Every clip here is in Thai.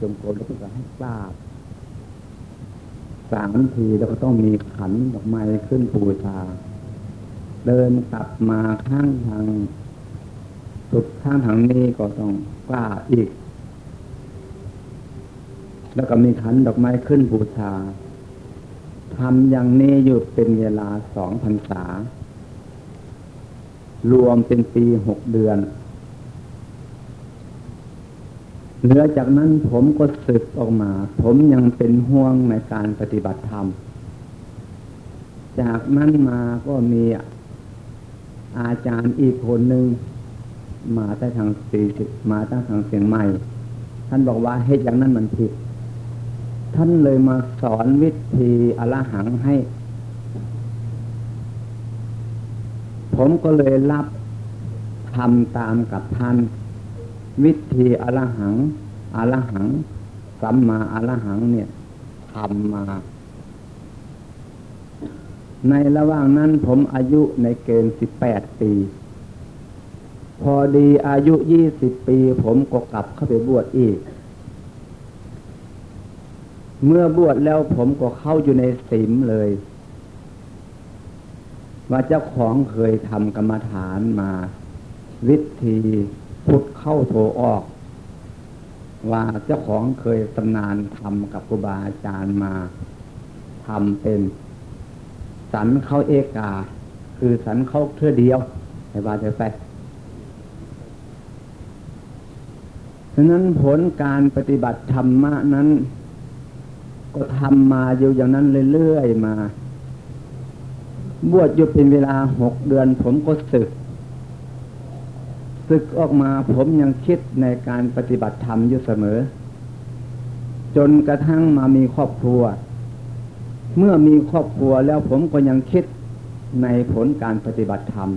จงกรมแล้วก็ให้ทราบสามทีแล้วก็ต้องมีขันดอกไม้ขึ้นปูชา เดินกลับมาข้างทางสุดข้างทางนี้ก็ต้องกล้าอีก แล้วก็มีขันดอกไม้ขึ้นบูชาทำอย่างนี้อยู่เป็นเวลาสองพรรษารวมเป็นปีหกเดือน เหนือจากนั้นผมก็สึกออกมา ผมยังเป็นห่วงในการปฏิบัติธรรม จากนั้นมาก็มีอาจารย์อีกคนหนึ่งมาได้งทางสี่สิบมาตั้งทางเสียงใหม่ ท่านบอกว่าเหตุอย่างนั้นมันผิด ท่านเลยมาสอนวิธีอรหังให้ ผมก็เลยรับทำตามกับท่าน วิธีอรหังอรหังสัมมาอรหังเนี่ยทำมา ในระหว่างนั้นผมอายุในเกณฑ์สิบแปดปี พอดีอายุยี่สิบปี ผมก็กลับเข้าไปบวชอีก เมื่อบวชแล้วผมก็เข้าอยู่ในสิมเลย ว่าเจ้าของเคยทำกรรมฐานมา วิธี พุทธเข้าโทออก ว่าเจ้าของเคยตำนานทำกับครูบาอาจารย์มาทำเป็น สันเข้าเอกา คือสันเข้าเทื่อเดียวไอ้บาจะไปฉะนั้นผลการปฏิบัติธรรมะนั้น ก็ทำมาอยู่อย่างนั้นเรื่อยๆมา บวชอยู่เป็นเวลาหกเดือนผมก็ศึก ศึกออกมาผมยังคิดในการปฏิบัติธรรมอยู่เสมอ จนกระทั่งมามีครอบครัว เมื่อมีครอบครัวแล้วผมก็ยังคิดในผลการปฏิบัติธรรม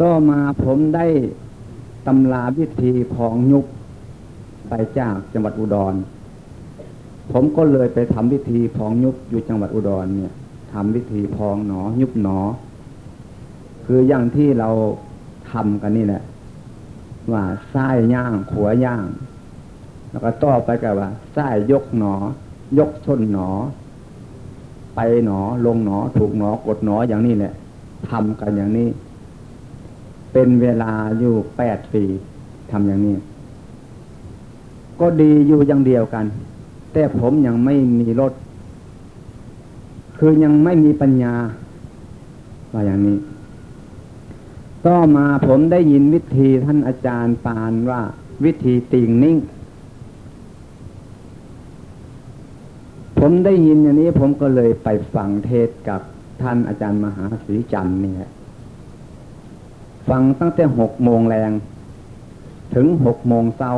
ต่อมาผมได้ตำราวิธีพองยุบไปจากจังหวัดอุดร ผมก็เลยไปทำวิธีพองยุบอยู่จังหวัดอุดรเนี่ยทำวิธีพองหนอยุบหนอ คืออย่างที่เราทำกันนี่แหละว่าไส้ย่างขัวย่าง แล้วก็ต่อไปกับว่าไส้ยกหนอ ยกชนหนอ ไปหนอลงหนอ ถูกหนอกดหนออย่างนี้แหละทำกันอย่างนี้ เป็นเวลาอยู่แปดปีทำอย่างนี้ ก็ดีอยู่อย่างเดียวกัน แต่ผมยังไม่มีรถ คือยังไม่มีปัญญาว่าอย่างนี้ ต่อมาผมได้ยินวิธีท่านอาจารย์ปานว่า วิธีติ่งนิ่ง ผมได้ยินอย่างนี้ผมก็เลยไปฟังเทศกับท่านอาจารย์มหาศรีจันทร์นี่แหละฟังตั้งแต่หกโมงแรง ถึงหกโมงเช้า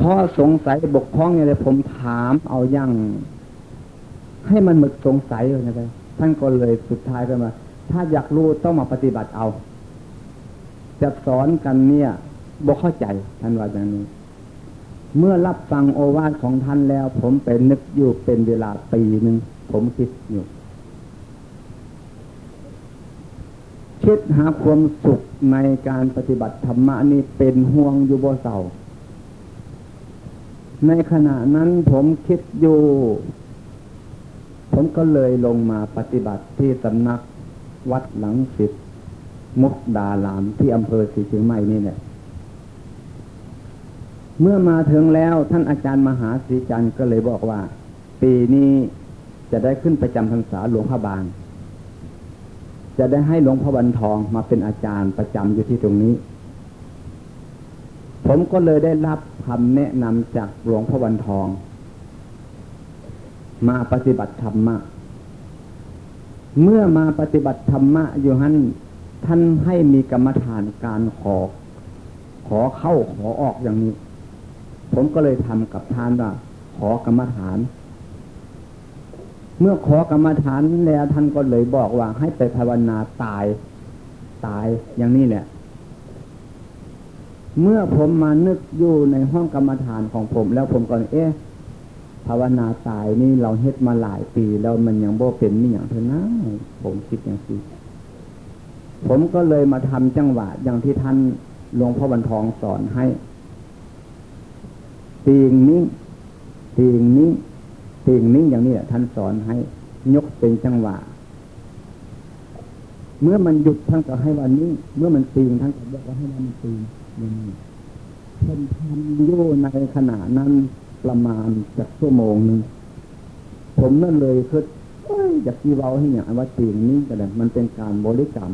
ข้อสงสัยบกพร่องอะไรผมถามเอายั่งให้มันหมดสงสัยเลยนะ ท่านก็เลยสุดท้ายก็มา ถ้าอยากรู้ต้องมาปฏิบัติเอา จะสอนกันเนี่ยบอกเข้าใจท่านว่าอย่างนี้ เมื่อรับฟังโอวาทของท่านแล้ว ผมเป็นนึกอยู่เป็นเวลาปีหนึ่งผมคิดอยู่คิดหาความสุขในการปฏิบัติธรรมะนี่เป็นห่วงอยู่บ่เศร้าในขณะนั้นผมคิดอยู่ ผมก็เลยลงมาปฏิบัติที่สำนักวัดหลังสิบมุกดาลามที่อำเภอศรีเชียงใหม่นี่เนี่ยเมื่อมาถึงแล้วท่านอาจารย์มหาศรีจันทร์ก็เลยบอกว่า ปีนี้จะได้ขึ้นประจำพรรษาหลวงพ่อบาง จะได้ให้หลวงพ่อวันทองมาเป็นอาจารย์ประจำอยู่ที่ตรงนี้ ผมก็เลยได้รับคำแนะนำจากหลวงพ่อวันทอง มาปฏิบัติธรรมะ เมื่อมาปฏิบัติธรรมะอยู่ท่านท่านให้มีกรรมฐานการขอ ขอเข้าขอออกอย่างนี้ ผมก็เลยทำกับท่านว่าขอกรรมฐาน เมื่อขอกรรมฐานแล้วท่านก็เลยบอกว่าให้ไปภาวนาตายตายอย่างนี้เนี่ยเมื่อผมมานึกอยู่ในห้องกรรมฐานของผม แล้วผมก็เอ๊ะ ภาวนาตายนี่เราเฮ็ดมาหลายปี แล้วมันยังบ่เป็นนี่อย่างเท่านั้นผมคิดอย่างนี้ผมก็เลยมาทำจังหวะ อย่างที่ท่านหลวงพ่อบรรทองสอนให้ตีงนิ่งตีงนิ่งตีงนิ่งอย่างนี้ท่านสอนให้ ยกเป็นจังหวะ เมื่อมันหยุดทั้งก็ให้วันนี้ เมื่อมันตีงทั้งก็บอกว่าให้มันตีงอย่างนี้เพิ่นทำโยในขณะนั้น ประมาณจากชั่วโมงหนึ่งผมนั่นเลยคืออยากที่เว้าให้อย่างว่าตีงนี้ก็ได้มันเป็นการบริกรรม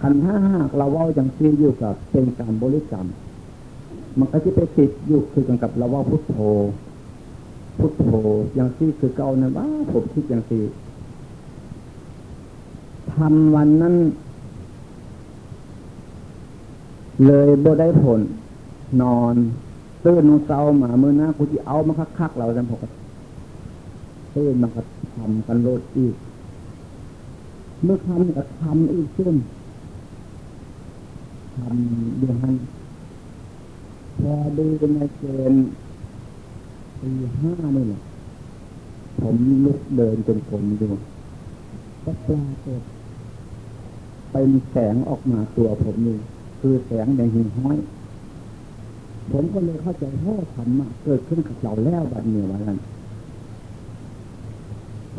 คันถ้าหากเราเว้าอย่างซีอยู่กับเป็นการบริกรรม มันก็จะไปติดอยู่คือกันกับเราว่าพุทโธ พุทโธอย่างซีคือเก่านะว่าผมคิดอย่างซีทำวันนั้น เลยบ่ได้ผลนอน ตื่นเศร้ามาเมื่อหน้ากูที่เอามาคักๆเราจำผมตื่นมาก็ทำกันโลดอีก เมื่อทำก็ทำอีกขึ้นทำเดูหันพอดูในเกณฑ์ปีห้านี่แหละผมลุกเดินจนผมดูก็ปลากฏเป็นแสงออกมาตัวผมนี่คือแสงแดงหินห้อย ผมก็เลยเข้าใจพ่อธรรมะเกิดขึ้นกับเราแล้วแบบนี้ว่านั้น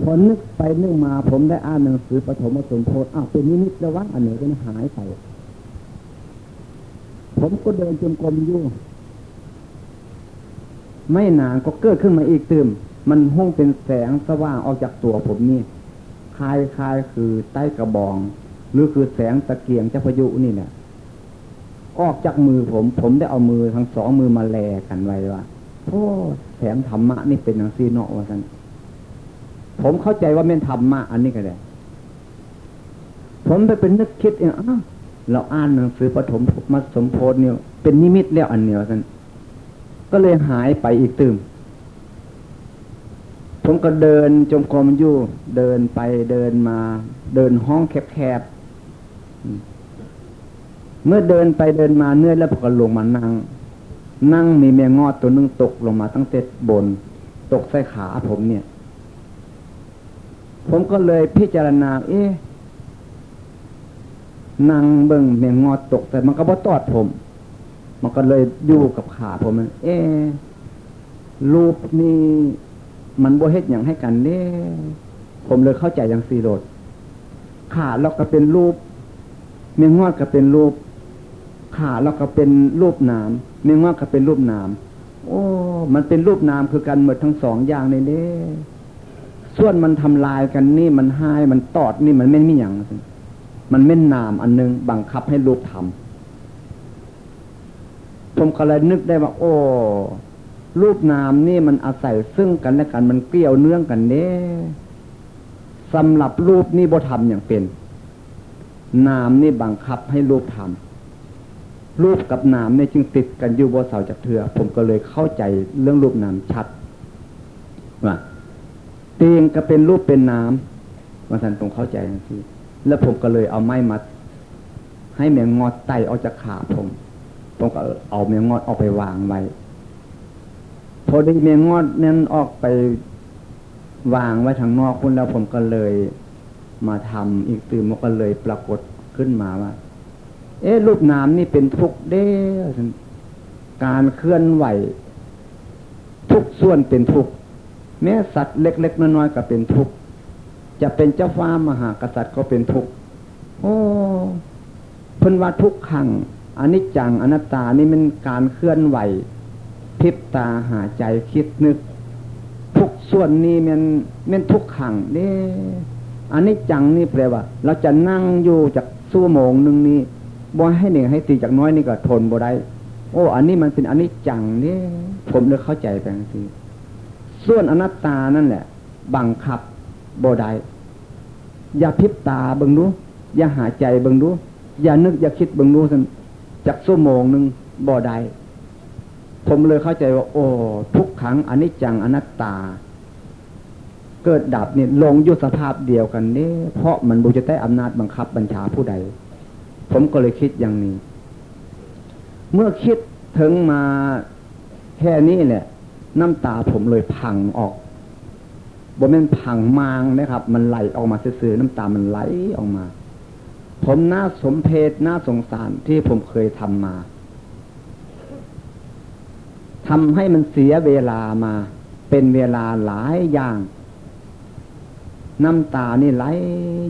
พอนึกไปนึกมาผมได้อ่านหนังสือปฐมสมโพธิอ้าวเป็นนิมิตแล้วว่าอันเหนือก็หายไป ผมก็เดินจนกรมอยู่ ไม่นานก็เกิดขึ้นมาอีกตื่มมันห้องเป็นแสงสว่างออกจากตัวผมนี่คลายคลายคือใต้กระบอง หรือคือแสงตะเกียงเจ้าพายุนี่เนี่ย ออกจากมือผม ผมได้เอามือทั้งสองมือมาแลกันไว้ว่าโอ้แสงธรรมะนี่เป็นอย่างซีเนาะว่าท่านผมเข้าใจว่าเม่นธรรมะอันนี้ก็ได้ผมไปเป็นนึกคิดเองอ้าเราอ่านหนังสือปฐมมาสมโพธิเนี่ยเป็นนิมิตแล้วอันเนี้ยวกันก็เลยหายไปอีกตื่มผมก็เดินจมกรมอยู่ เดินไปเดินมา เดินห้องแคบๆ เมื่อเดินไปเดินมาเนื่อยแล้วผมก็ลงมานั่ง นั่งมีแมงงอดตัวนึงตกลงมาตั้งแต่บน ตกใส่ขาผมเนี่ย ผมก็เลยพิจารณา เอ๊ะนั่งเบิ่งเมียงงอตกแต่มันก็บ่ตอดผม มันก็เลยอยู่กับขาผมมันเอ๊ะรูปนี้มันบ่เฮ็ดอย่างให้กันเนี่ผมเลยเข้าใจอย่างสีโรดขาเราก็เป็นรูปเมียงงอดก็เป็นรูป ขาเราก็เป็นรูปนามเมียงงอดก็เป็นรูปนาม โอ้ มันเป็นรูปนามคือกันหมดทั้งสองอย่างในเน่ส่วนมันทำลายกันนี่มันหายมันตอดนี่มันไม่มีอย่างมันเม่นนามอันนึงบังคับให้รูปทำผมก็เลยนึกได้ว่า โอ้รูปนามนี่มันอาศัยซึ่งกันและกันมันเกี่ยวเนื่องกันเน่สำหรับรูปนี่บ่ทำอย่างเป็น นามนี่บังคับให้รูปทำ รูปกับนามนี่ยจึงติดกันอยู่บนเสาจากเถือผมก็เลยเข้าใจเรื่องรูปนามชัดว่าเตียงก็เป็นรูปเป็นนามว่าท่านตรงเข้าใจทันทีแล้วผมก็เลยเอาไม้มาให้เมียงอดไตออกจากขาผม ผมก็เอาเมียงอดออกไปวางไว้ พอได้เมียงอดนั้นออกไปวางไว้ทางนอกคุณแล้วผมก็เลยมาทำอีกตื่นมันก็เลยปรากฏขึ้นมาว่า เอ๊ะรูปน้ำนี่เป็นทุกเด้การเคลื่อนไหว ทุกส่วนเป็นทุกแม้สัตว์เล็ก ๆ น้อยๆก็เป็นทุกจะเป็นเจ้าฟ้ามหากษัตริย์ก็เป็นทุกโอ้พันว่าทุกขังอนิจจังอนัตตานี่มันการเคลื่อนไหวพิบตาหาใจคิดนึก ทุกส่วนนี้มันมันทุกขังนี่อันนี้จังนี่แปลว่า เราจะนั่งอยู่จากสู้โมงหนึ่งนี้ บ่ให้หนึ่งให้ตีจากน้อยนี่ก็ทนบ่ได้โอ้ อันนี้มันเป็นอันนี้จังเนี่ยผมเลยเข้าใจไปทีส่วนอนัตตานั่นแหละ บังคับบ่ได้อย่าพิบตาเบิ่งดูอย่าหาใจเบิ่งดูอย่านึกอย่าคิดเบิ่งดูสันจากชั่วโมงหนึ่งบ่ได้ผมเลยเข้าใจว่า โอ้ทุกขังอันิจจังอนัตตา เกิดดับเนี่ยลงยุสภาพเดียวกันเนี่ยเพราะมันบูจะได้อำนาจบังคับบัญชาผู้ใด ผมก็เลยคิดอย่างนี้ เมื่อคิดถึงมาแค่นี้แหละ น้ำตาผมเลยพังออกบนเป็นผังมางนะครับ มันไหลออกมาซื่อน้ำตามันไหลออกมา ผมน่าสมเพชน่าสงสารที่ผมเคยทำมาทำให้มันเสียเวลามา เป็นเวลาหลายอย่าง น้ำตานี่ไหล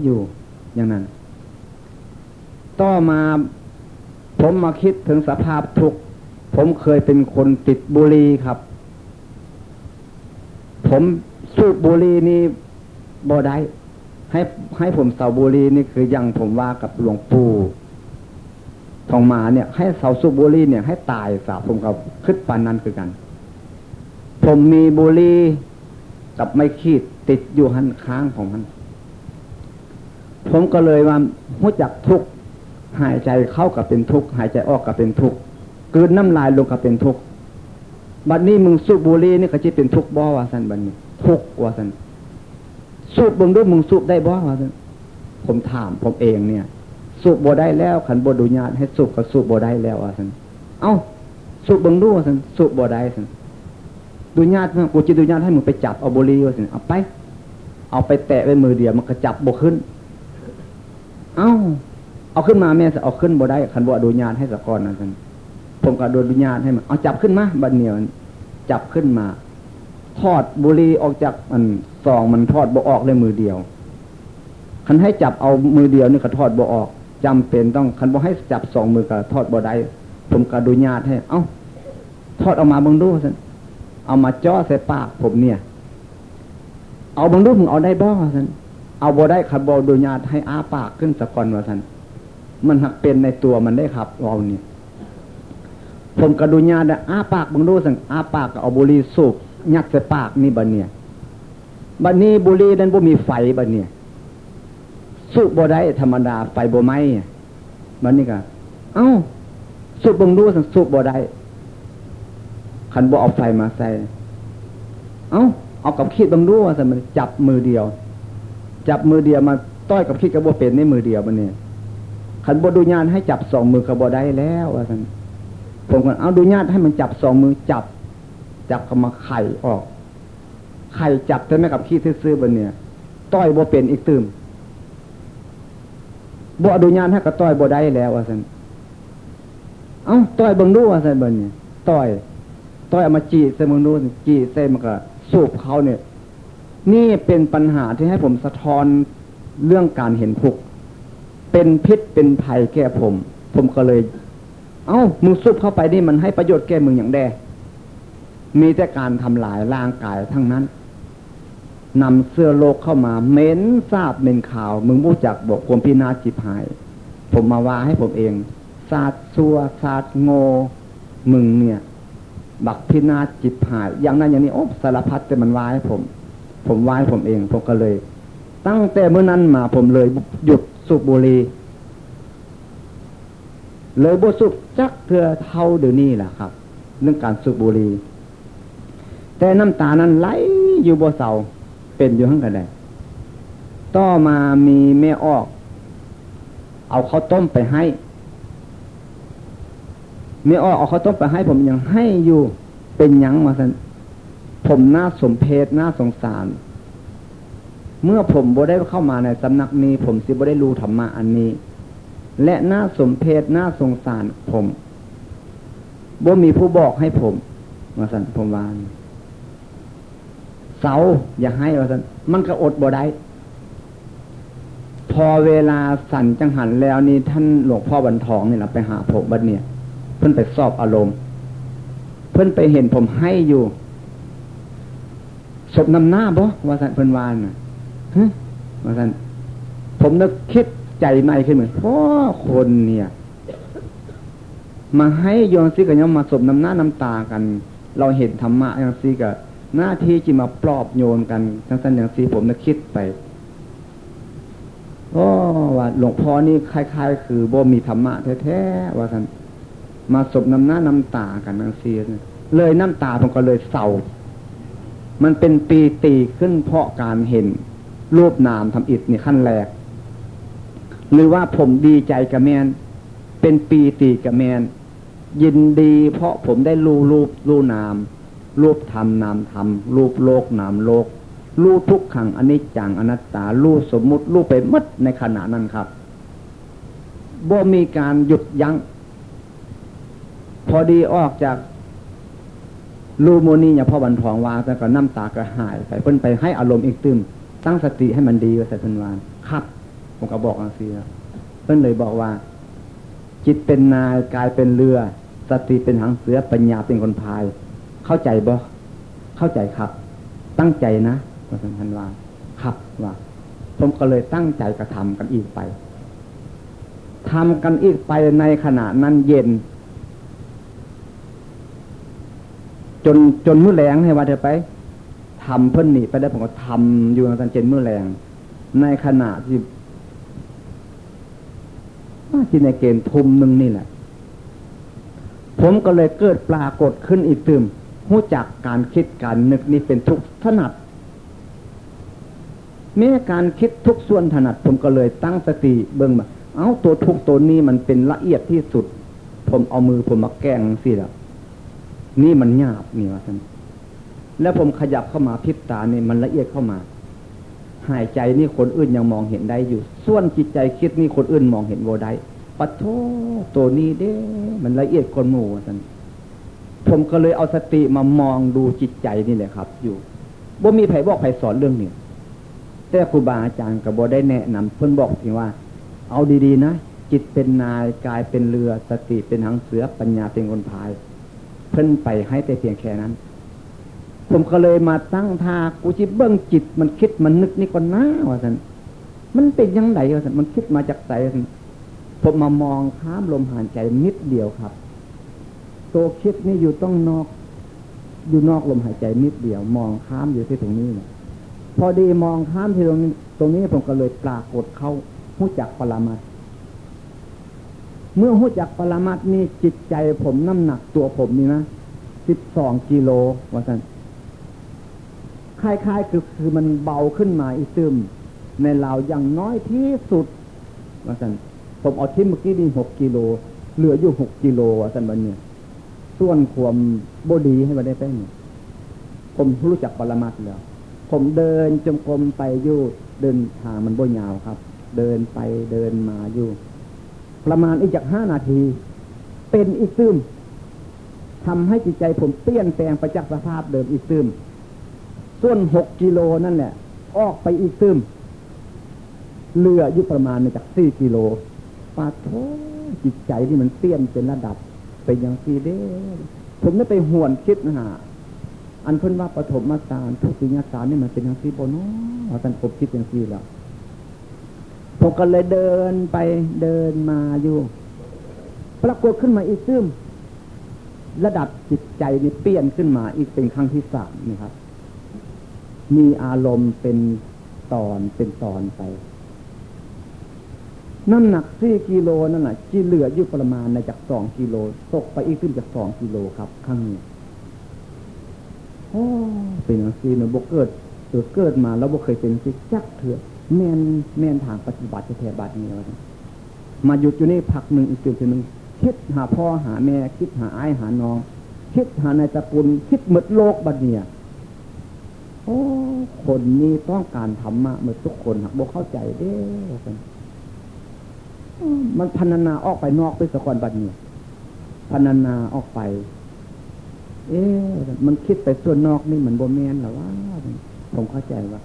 อยู่อย่างนั้น ต่อมาผมมาคิดถึงสภาพทุกข์ผมเคยเป็นคนติดบุหรี่ครับ ผมสูบบุหรี่นี่บ่ได้ให้ให้ผมเสาบุหรี่นี่คือยังผมว่ากับหลวงปู่ทองมาเนี่ย ให้เสาสูบบุหรี่เนี่ย ให้ตายสาผมกับคึดปานนั้นคือกัน ผมมีบุหรี่กับไม่ขีดติดอยู่หันค้างของมัน ผมก็เลยว่าหู้จักทุกข์ หายใจเข้ากับเป็นทุกข์หายใจออกกับเป็นทุกข์กืนน้ำลายลงกับเป็นทุกข์บัดนี้มึงสูบบุหรี่นี่ก็จะเป็นทุกข์บ่วาสันบัดนี้ทุกข์วาสันสูบบึงด้วยมึงสูบได้บ่วาสันผมถามผมเองเนี่ย สูบบ่ได้แล้วขันบ่ดูญาตให้สูบก็สูบบ่ได้แล้ววาสันเอ้าสูบบึงด้วยวาสันสูบบ่ได้สันดูญาตกูจะดูญาตให้มึงไปจับเอาบุหรี่วาสันเอาไป เอาไปแตะไว้มือเดียวมันก็จับบ่ขึ้น เอ้า เอาขึ้นมาแม่จะเอาขึ้นบ่ได้ขันบ่ดูญาตให้สะกอนนะสันผมก็ดุญาณให้มันเอาจับขึ้นมาบันเหนียวจับขึ้นมาทอดบุรีออกจากมันซองมันทอดบ่ออกเลยมือเดียวคันให้จับเอามือเดียวนี่ก็ทอดบ่ออกจำเป็นต้องคันบ่ให้จับสองมือก็ทอดบ่ได้ผมก็ดูญาตให้ เอ้า ทอดออกมาบังดูสันเอามาจ่อใส่ปากผมเนี่ย เอาบังดูมึงเอาได้บ่สันเอาบ่ได้ขันบ่ดูญาตให้อ้าปากขึ้นสะกอนว่าสัน มันหักเป็นในตัวมันได้ครับเราเนี่ยผมกระดุญาดอาปากบังดูสังอาปากเอาบุรีสูบยัดใส่ปากนี่บันเนี่ยบันนี้บุรีนั้นบ่มีไฟบันเนี่ยสูบบ่ได้ธรรมดาไฟบ่ไหมบันนี้ก็เอ้าสูบบังดูสังสูบบ่ได้ขันบ่เอาไฟมาใส่ เอ้าเอากับขีดบังดูสังมันจับมือเดียว จับมือเดียวมาต้อยกับขีดกับบ่เป็นในมือเดียวบันเนี่ย ขันบดูญาณให้จับสองมือกับบได้แล้วว่าสังผมก็เอาดูญาตให้มันจับสองมือจับ จับก็มาไข่ออก ไข่จับแต่ไม่กับขี้ซื้อๆบนเนี่ย ต้อยบ่เป็นอีกตืมบ่ดูญาตให้กับต้อยบ่ได้แล้วว่าสันเอ้าต้อยบังดูว่าสันบนเนี่ยต้อยต้อยเอามาจีเซมึงดูจีเซมันก็สูบเขาเนี่ย นี่เป็นปัญหาที่ให้ผมสะท้อนเรื่องการเห็นทุก เป็นพิษเป็นภัยแก่ผม ผมก็เลย เอา้ามึงซุบเข้าไปนี่มันให้ประโยชน์แก่มึงอย่างแดมีแต่การทำลายร่างกายทั้งนั้นนำเสื้อโลกเข้ามาเม้นทราบเมนข่าว มึงรู้จักบอกความพินาศจิบหาย ผมมาว่าให้ผมเองศาสตร์ซัวศาสตร์โงมึงเนี่ย บักพินาศจิบหาย อย่างนั้นอย่างนี้โอ้สารพัดแต่มันวายผม ผมวายผมเอง ผมก็เลย ตั้งแต่เมื่อนั้นมาผมเลยหยุด สูบบุหรี่เลยบสุบจักเพื่อเท่าเดี๋ยวนี้แหละครับ เรื่องการสูบบุหรี่แต่น้ำตานั้นไหลอยู่บเสาเป็นอยู่ข้างกันได้ต่อมามีแม่ออก เอาข้าวต้มไปให้แม่ออกเอาข้าวต้มไปให้ ผมยังให้อยู่เป็นยังมาสันผมน่าสมเพชน่าสงสาร เมื่อผมบ่ได้เข้ามาในสำนักนี้ ผมสิบ่ได้รู้ธรรมะอันนี้ และน่าสมเพชน่าสงสารผมบ่มีผู้บอกให้ผมมาสันผมวานเสาอย่าให้มาสันมันก็อดบ่ได้พอเวลาสั่นจังหันแล้วนี่ท่านหลวงพ่อบันทองนี่แหละไปหาผมบัดเนี่ย เพื่อนไปสอบอารมณ์ เพื่อนไปเห็นผมให้อยู่ศพนำหน้าบ่ว่าสันเพื่อนวานนะ ฮะว่าสันผมนึกคิดใจไม่ขึ้นเหมือนพ่อคนเนี่ย มาให้ยองซีกับยอมมาสมน้ำหน้าน้ำตากัน เราเห็นธรรมะอย่างซีกับหน้าที่จะมาปลอบโยนกันทั้งสั้นอย่างซีผมนึกคิดไปโอ้ว่าหลวงพ่อนี่คล้าย ๆ คือบ่มีธรรมะแท้ๆว่าท่านมาสบน้ำหน้าน้ำตากันทั้งซีเลยน้ำตาผมก็เลยเศร้า มันเป็นปีตีขึ้นเพราะการเห็น รูปนามทำอิฐนี่ขั้นแรก หรือว่าผมดีใจกับแมนเป็นปีตีกับแมนยินดี เพราะผมได้รูรูปรูนาม รูปธรรมนามธรรมรูปโลกนามโลกรูทุกขังอนิจจังอนัตตารูสมมุติรูไปมัดในขณะนั้นครับบ่มีการหยุดยัง้ง พอดีออกจากลูโมนีอย่าพ่อบันทองวาแต่ก็น้ำตากระหายไปเพิ่นไปให้อารมณ์อีกตึม ตั้งสติให้มันดีก็ใส่เพิ่นวานครับ ผมก็บอกอังซีเพิ่นเลยบอกว่า จิตเป็นนายกายเป็นเรือ สติเป็นหางเสือปัญญาเป็นคนพาย เข้าใจบ่เข้าใจครับ ตั้งใจนะว่าสันพันวาครับว่าผมก็เลยตั้งใจกระทำกันอีกไปทำกันอีกไปในขณะนั้นเย็น จนจนมื้อแรงให้ว่าเธอไป ทำเพิ่นหนีไปได้ผมก็ทำอยู่ตอนเจนเมื้อแรง ในขณะที่ที่ในเกณฑ์ทุมหนึ่งนี่แหละ ผมก็เลยเกิดปรากฏขึ้นอีกตืมหู้จักการคิดการนึกนี่เป็นทุกถนัดแม้การคิดทุกส่วนถนัด ผมก็เลยตั้งสติเบิ่งมาเอาตัวทุกตัวนี้มันเป็นละเอียดที่สุด ผมเอามือผมมาแกงสิละนี่มันหยาบนี่ว่าท่าน แล้วผมขยับเข้ามาพิษตาเนี่ยมันละเอียดเข้ามา หายใจนี่คนอื่นยังมองเห็นได้อยู่ ส่วนจิตใจคิดนี่คนอื่นมองเห็นโวได้ปัทโทตัวนี้เด้ มันละเอียดคนหมู่ท่านผมก็เลยเอาสติมามองดูจิตใจนี่แหละครับ อยู่บ่มีไผบอกไผสอนเรื่องนี้แต่ครูบาอาจารย์กับบได้แนะนำเพิ่นบอกทีว่า เอาดีๆนะจิตเป็นนายกายเป็นเรือสติเป็นหางเสือปัญญาเป็นคนพาย เพิ่นไปให้แต่เพียงแค่นั้น ผมก็เลยมาตั้งท่ากูจิเบื้องจิต มันคิดมันนึกนี่ก่อนนะว่าสันมันเป็นยังไงว่าสันมันคิดมาจากใจผมมามองข้ามลมหายใจนิดเดียวครับ ตัวคิดนี่อยู่ต้องนอกอยู่นอกลมหายใจนิดเดียว มองข้ามอยู่ที่ตรงนี้เนี่ยพอดีมองข้ามที่ตรงนี้ตรงนี้ผมก็เลยปรากฏเข้าหู้จักปรามัดเมื่อหู้จักปรามัดนี่จิตใจผมน้ำหนักตัวผมนี่นะสิบสองกิโลว่าสัน คล้ายๆคือคือมันเบาขึ้นมาอีซึมในเราอย่างน้อยที่สุดว่าสันผมเอาทิ้งเมื่อกี้นี่หกกิโลเหลืออยู่หกกิโลว่าสันบันเนี่ยส่วนควมบดีให้มาได้แป้งผมรู้จักปรมัดแล้ว ผมเดินจมกรมไปอยู่เดินทางมันบ่ยาวครับ เดินไปเดินมาอยู่ ประมาณอีกจากห้านาที เป็นอีกซึมทำให้จิตใจผมเปลี่ยนแปลงไปจากสภาพเดิมอีกซึม ส่วนหกกิโลนั่นแหละ ออกไปอีกซึมเรืออยู่ประมาณจากสี่กิโลปาโทจิตใจที่มันเปี่ยนเป็นระดับ เป็นอย่างสีเด้ผมได้ไปห่วนคิดนะฮะอันเพิ่นว่าปฐมมาสารทุกิยาสารนี่มันเป็นอย่างสีโบนอาจารย์ผมคิดอย่างสีแล้วผมก็เลยเดินไปเดินมาอยู่ปรากฏขึ้นมาอีกซึมระดับจิตใจนี่เปลี่ยนขึ้นมาอีกเป็นครั้งที่สามนี่ครับ มีอารมณ์เป็นตอนเป็นตอนไป น้ำหนักสี่กิโลนั่นแหละที่เหลืออยู่ประมาณในจากสองกิโลตกไปอีกขึ้นจากสองกิโลครับ ข้างนี้โอ้เป็นอย่างซีนบกเกิดเกิดเกิดมาแล้วบกเคยเป็นสิจักเถื่อแมนแมนทางปฏิบัติแท้บาดนี้แล้วมาหยุดอยู่ในพักหนึ่งอีกจุดหนึ่งคิดหาพ่อหาแม่ คิดหาไอ้หาน้อง คิดหาในตระกูลคิดหมดโลกบัดเนี่ย โอ้คนนี้ต้องการธรรมะเมื่อทุกคนหักบกเข้าใจเด้มันพันนาออกไปนอกไปสะกอนบัดเนี่ยพันนาออกไป เอ๊ะมันคิดไปส่วนนอกนี่เหมือนโบแมนหรอว่าผมเข้าใจว่า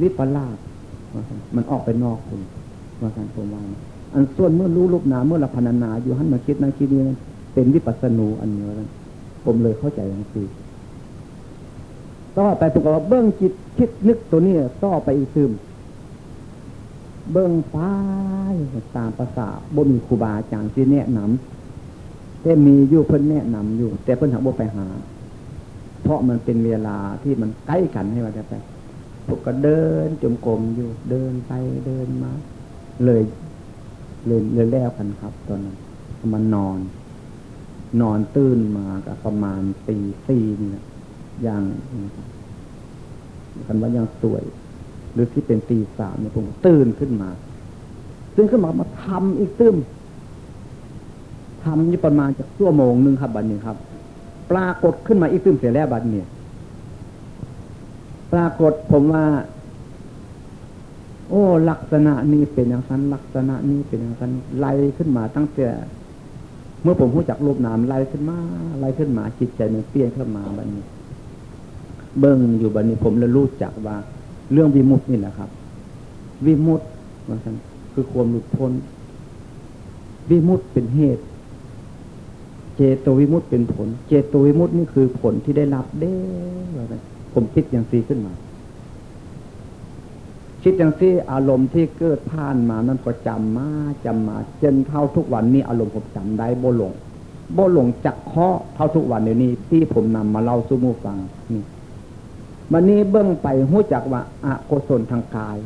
ลิปลาบมันออกไปนอกคุณว่าการผมว่าอันส่วนเมื่อรู้รูปนาเมื่อละพันนาอยู่หันมาคิดนั่นคิดนี้เป็นวิปัสสนูอันเนี้ว่าผมเลยเข้าใจอย่างนี้ ต่อไปผมก็ว่าเบื้องจิตคิดนึกตัวนี้ต่อไปอีกซึมเบิ้งป้ายตามภาษาบ่มีครูบาอาจารย์ที่แนะนำแต่มีอยู่เพิ่นแนะนำอยู่ แต่เพิ่นหาบ่ไปหา เพราะมันเป็นเวลาที่มันใกล้กันให้ว่าจะไปพวกก็เดินจมกลมอยู่เดินไปเดินมา เลยเลยเลยแล้วกันครับ ตอนนั้นมันนอน นอนตื่นมากับประมาณตีสี่นี่ อย่างกันว่ายังสวย หรือที่เป็นตีสามเนี่ยผมตื่นขึ้นมา ตื่นขึ้นมามาทำอีกตึ้มทำอยู่ประมาณจากชั่วโมงหนึ่งครับบัดนี้ครับ ปรากฏขึ้นมาอีกตึ้มเสียแล้วบัดเนี่ยปรากฏผมว่า โอ้ ลักษณะนี้เป็นอย่างนั้นลักษณะนี้เป็นอย่างนั้นไล่ขึ้นมาตั้งแต่เมื่อผมรู้จักรูปนามไล่ขึ้นมาไล่ขึ้นมาจิตใจมันเปลี่ยนขึ้นมาบันนี้ เบิ้งอยู่บันนี้ผมเลยรู้จักว่า เรื่องวิมุตตินี่แหละครับ วิมุตติว่าสันคือความหลุดพ้น วิมุตติเป็นเหตุ เจโตวิมุตติเป็นผล เจโตวิมุตตินี่คือผลที่ได้รับเด้ว่าสันผมคิดอย่างซีขึ้นมาคิดอย่างที่อารมณ์ที่เกิดผ่านมานั้นก็จำมาจำมาจนเท่าทุกวันนี้อารมณ์ผมจำได้โบหลงโบหลงจักข้อเท่าทุกวันเดี๋ยวนี้ที่ผมนำมาเล่าสู่มูฟังนี่ วันนี้เบื้องไปหู้จักว่าอาโกศลทางกาย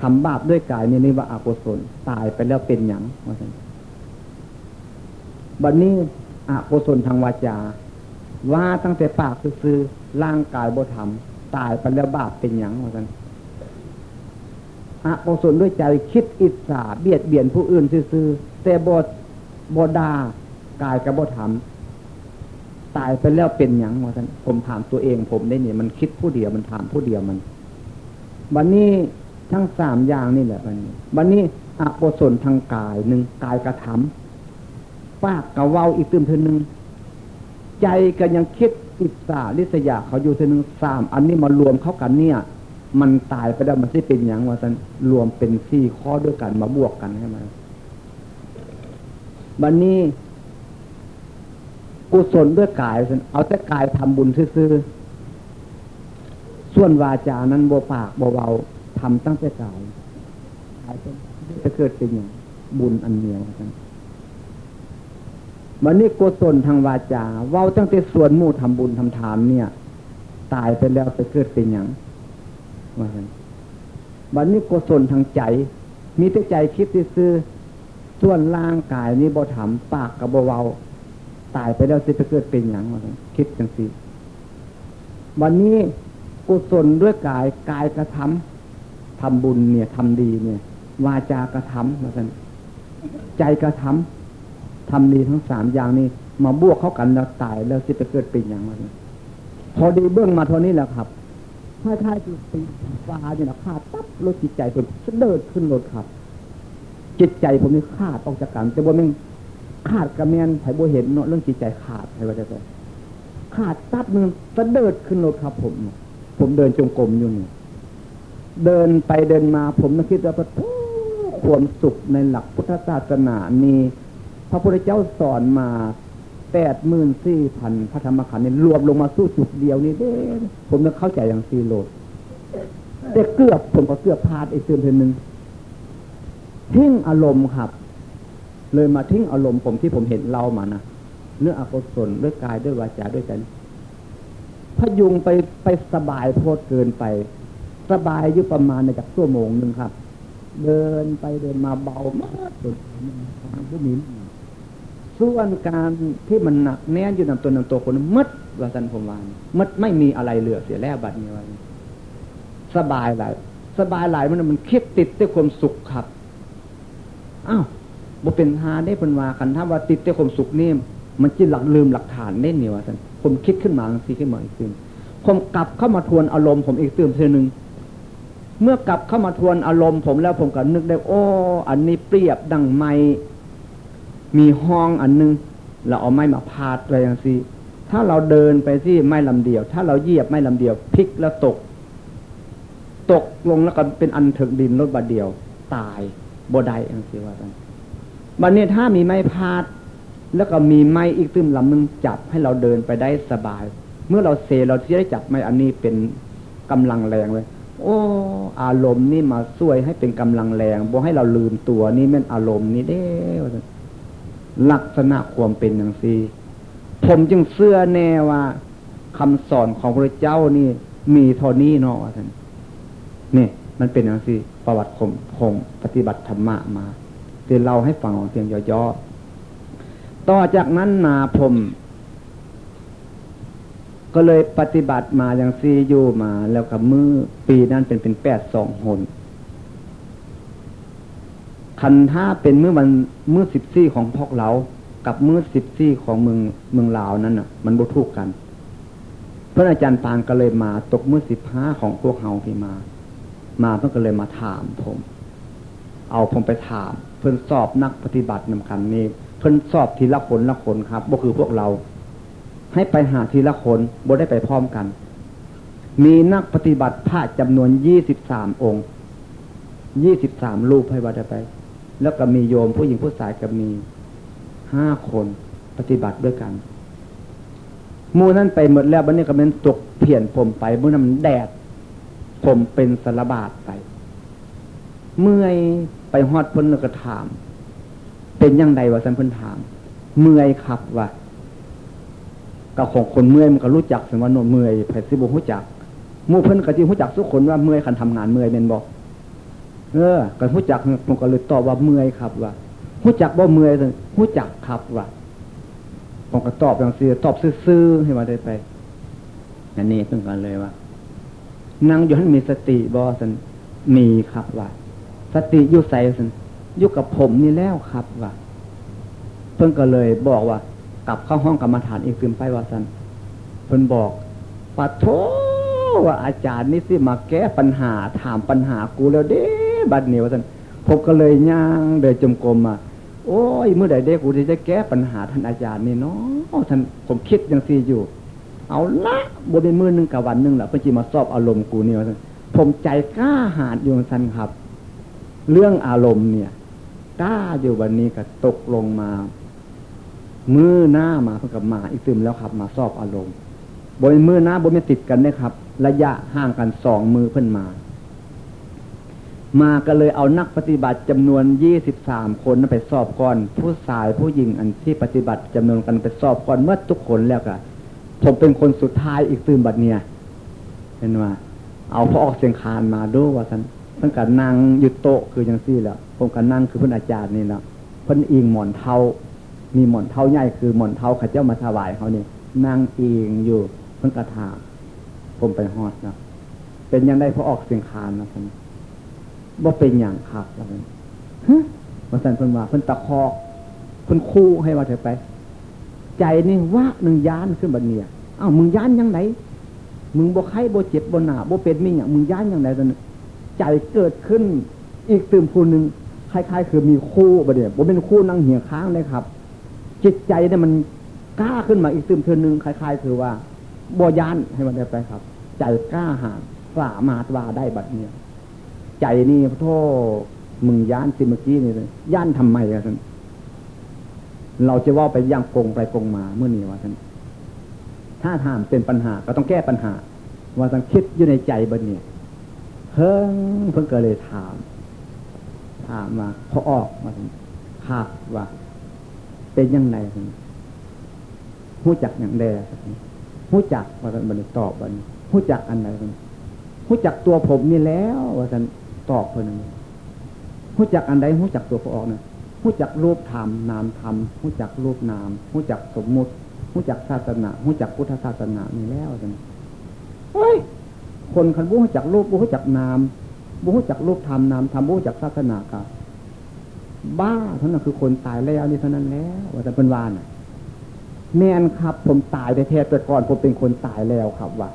ทำบาปด้วยกายนี่นี่ว่าอาโกศลตายไปแล้วเป็นอย่างว่าสันวันนี้อาโกศลทางวาจา ว่าตั้งแต่ปากซื้อร่างกายบ่ทำตายไปแล้วบาปเป็นอย่างเหมือนกันอะกุศลด้วยใจคิดอิจฉาเบียดเบียนผู้อื่น ซื่อแต่บดบดากายกับบดทำ ตายไปแล้วเป็นอย่างเหมือนกันผมถามตัวเองผมได้เนี่ยมันคิดผู้เดียวมันถามผู้เดียวมันวันนี้ทั้งสามอย่างนี่แหละวันนี้วันนี้อกุศลทางกายหนึ่งกายกระทำปากกระเว้าอีกตื่มเธอหนึ่งใจก็ยังคิดอิสาลิสยาเขาอยู่เทีหนึ่งสามอันนี้มารวมเข้ากันเนี่ย มันตายไปแล้วมันที่เป็นอย่างวะท่านรวมเป็นสี่ข้อด้วยกันมาบวกกันใช่ไหมวันนี้ กุศลด้วยกายสันเอาแต่กายทำบุญซื่อๆส่วนวาจานั้นโบปากโบเบาทำตั้งแต่กายกายจะเกิดเป็นอย่างบุญอันเดียวกันวันนี้กุศลทางวาจาเว้าตั้งแต่ส่วนมู่ทำบุญทำทานเนี่ย ตายไปแล้วไปเกิดเป็นอย่างว่าวันนี้กุศลทางใจ มีแต่ใจคิดซื้อส่วนร่างกายนี้บ่ถามปากกับบ่เว้า ตายไปแล้วจะไปเกิดเป็นอย่างว่าคิดจังสิวันนี้กุศลด้วยกายกายกระทำทำบุญเนี่ยทำดีเนี่ย วาจากระทำว่าใจกระทำทำดีทั้งสามอย่างนี้ มาบวกเข้ากันแล้วตายแล้วสิไปเกิดเป็นอย่างไรพอดีเบื้องมาเท่านี้แหละครับถ้าท้ายจิตฟ้าเนี่ยนะขาดตับรถจิตใจผมเดินขึ้นรถครับ จิตใจผมนี่ขาดออกจากกันแต่ว่ามัน ขาดกระเมียนไผ่บัวเห็นเนาะเรื่องจิตใจขาดไผ่ว่าจะไงขาดตับมึงสะเดิดขึ้นรถครับ ผม ผมเดินจงกรมอยู่นี่เดินไปเดินมา ผมนึกคิดว่าความสุขในหลักพุทธศาสนานี้พระพุทธเจ้าสอนมาแปดหมื่นสี่พันพระธรรมขันธ์นี่รวมลงมาสู้จุดเดียวนี่เด้ ผมนึกเข้าใจอย่างซีโรดแต่เกือบผมก็เกือบพลาดอีกเตือนหนึ่งทิ้งอารมณ์ครับ เลยมาทิ้งอารมณ์ผมที่ผมเห็นเล่ามานะเรื่ออกุศลด้วยกายด้วยวาจาด้วยกันพยุงไปไปสบายโพดเกินไป สบายอยู่ประมาณในจากชั่วโมงหนึ่งครับ เดินไปเดินมาเบามากสุดผู้มีส่วนการที่มันหนักแน่นอยู่นำตัวนำตัวคนมัดว่าสันผมวานมัดไม่มีอะไรเหลือเสียแล้วบัดนี้ว่าสบายหลายสบายหลายมันมันคิดติดด้วยความสุขครับอ้าว บ่เป็นหาได้เป็นว่ากันถ้าว่าติดด้วยความสุขนี่มันจิตหลักลืมหลักฐานเน่นนี่ว่าสันผมคิดขึ้นมาสิขึ้นมาอีกตื่นผมกลับเข้ามาทวนอารมณ์ผมอีกตื่นเทือหนึ่งเมื่อกลับเข้ามาทวนอารมณ์ผมแล้วผมก็นึกได้ โอ้ อันนี้เปรียบดังไม้มีห้องอันนึง เราเอาไม้มาพาดอะไรอย่างซีถ้าเราเดินไปที่ไม้ลำเดียว ถ้าเราเหยียบไม้ลำเดียวพลิกแล้วตก ตกลงแล้วก็เป็นอันถึงดินรถบาดเดียว ตายบดายอย่างซีว่ากัน บันนี้ถ้ามีไม้พาด แล้วก็มีไม้อีกตึมลำนึงจับให้เราเดินไปได้สบาย เมื่อเราเซเราจะได้จับไม้อันนี้เป็นกำลังแรงเลย โอ้ อารมณ์นี่มาช่วยให้เป็นกำลังแรงบอกให้เราลืมตัวนี่แม่นอารมณ์นี่เด้ลักษณะความเป็นอย่างซีผมจึงเสื้อแน่ว่าคำสอนของพระเจ้านี่มีเท่านี้เนาะท่านนี่ มันเป็นอย่างซีประวัติผมคงปฏิบัติธรรมะมา เดี๋ยวเราให้ฟังเพียงย่อๆต่อจากนั้นมาผม ก็เลยปฏิบัติมาอย่างซีอยู่มา แล้วกับมือปีนั้นเป็นเป็นแปดสองหนคันถ้าเป็นเมื่อวันเมื่อสิบซี่ของพวกเรากับเมื่อสิบซี่ของเมืองเมืองลาวนั้นอะ มันบุทุกกัน พระอาจารย์ปานก็เลยมา ตกเมื่อสิบห้าของพวกเฮาที่มา มาเพื่อก็เลยมาถามผม เอาผมไปถาม เพื่นสอบนักปฏิบัตินำคันนี้ เพื่นสอบทีละคนละคนครับบ่คือพวกเรา ให้ไปหาทีละคนบ่ได้ไปพร้อมกัน มีนักปฏิบัติพระจำนวนยี่สิบสามองค์ยี่สิบสามรูปให้วัดไป แล้วก็มีโยมผู้หญิงผู้ชายก็มีห้าคนปฏิบัติด้วยกันมูนั้นไปหมดแล้วบันนี้ก็เป็นตกเพียนผมไปมูนั้นแดด ผมเป็นสารบาดไป เมื่อย ไปฮอดพ้นก็ถาม เป็นยังไงวะสันพ้นถาม เมื่อยครับวะกับของคนเมื่อยมันก็รู้จักสมวันโนเมื่อยไผ่ซิบุรู้จักมู่เพิ่นก็จีรู้จักทุกคนว่าเมื่อยคันทำงานเมื่อยเป็นบอกเออก็รู้จักผมก็เลยตอบว่าเมื่อยครับว่ารู้จักบ่เมื่อยรู้จักครับว่าผมก็ตอบอย่างเสียตอบซื่อๆให้มาได้ไปอันนี้ต้องการเลยว่านั่งอยู่ให้มีสติบอสันมีครับว่า สติอยู่ใส่สันอยู่กับผมนี่แล้วครับว่าเพิ่งก็เลยบอกว่ากลับเข้าห้องกรรมฐานอีกคืนไปว่าสันเพิ่นบอกปัดโทว่าอาจารย์นี่สิมาแก้ปัญหาถามปัญหากูแล้วเด้บัดเนียวสันผมก็เลยย่างเดินจมกรมมาโอ้ยเมื่อใดเด็กกูจะแก้ปัญหาท่านอาจารย์นี่เนาะท่านผมคิดอย่างซีอยู่ เอาละบนเป็นมือหนึ่งกับวันหนึ่งแหละเพื่อจีมาสอบอารมณ์กูเนี่ยผมใจกล้าหาดอยู่สันครับ เรื่องอารมณ์เนี่ยกล้าอยู่วันนี้ก็ตกลงมา มือหน้ามาเพื่อกับมาอีกซึมแล้วครับ มาสอบอารมณ์บนมือหน้าบนไม่ติดกันนะครับ ระยะห่างกันสองมือเพิ่นมา มาก็เลยเอานักปฏิบัติจำนวนยี่สิบสามคนไปสอบก่อน ผู้ชายผู้หญิงอันที่ปฏิบัติจำนวนกันไปสอบก่อนเมื่อทุกคนแล้วก็ผมเป็นคนสุดท้ายอีกตื่นบัดเนี่ยเห็นว่าเอาพระออกเสียงคานมาดูว่าท่าน เพิ่นกับนั่งยุดโตคือย่างซี่แหละผมกับนั่งคือเพื่นอาจารย์นี่แหละเพิ่นอิงหมอนเทามีหมอนเทาใหญ่คือหมอนเทาข้าเจ้ามาถวายเขานี่นั่งอิงอยู่เพิ่นกระถามผมไปฮอดนะเป็นยังได้พระออกเสียงคานนะท่านบ่าเป็นอย่างครับว่าฮะมาสั่นเพิ่นว่าเพิ่นตะคอกเพิ่นคู่ให้ว่าเถอะไป ใจนี่ว่าหนึ่งยานขึ้นบัดเนี่ยอ้าวมึงยานยังไงมึงบ่ไข้บ่เจ็บบ่หนาบ่เป็นมีอย่างมึงยานยังไงตอน ใจเกิดขึ้น อีกตื่มคูหนึ่งคล้ายๆ คือมีคู่บัดเนี่ยบ่เป็นคู่นั่งเหี่ยค้างเลยครับ จิตใจเนี่ยมันกล้าขึ้นมาอีกตื่มเทอหนึ่งคล้าย ๆ คือว่าบ่ยานให้มันได้ไปครับ ใจกล้าหาญสามารถว่าได้บัดเนี่ยใจนี่พโทษมึงย่านสิเมื่อกี้นี่เลยย่านทำไมอะท่านเราจะว่าไปย่างกงไปกงมาเมื่อนี้ว่าท่านถ้าถามเป็นปัญหาก็ต้องแก้ปัญหา ว่าต้องคิดอยู่ในใจบันเนี่ย เพิ่งเพิ่งเกิดเลยถามถามมาพอออกมาท่านภาพว่า เป็นยังไงท่านหู้จักอย่างแดหู้จักว่าท่านบันตอบบันหู้จักอันไหนท่านหู้จักตัวผมนี่แล้วว่าท่านตอบคนหนึ่งหู้จักอันใดหู้จักตัวพระออกนะหู้จักรูปธรรมนามธรรมหู้จักรูปนามหู้จักสมมุติหู้จักศาสนาหู้จักพุทธศาสนานี่แล้วจังเฮ้ย คนคันบู้จักรูปบู้จักนามบู้จักรูปธรรมนามธรรมบู้จักศาสนากับบ้าเท่านั้นคือคนตายแล้วนี่เท่านั้นแล้วว่าจะเป็นวานแม่นครับ ผมตายแต่แท้แต่ก่อนผมเป็นคนตายแล้วครับว่า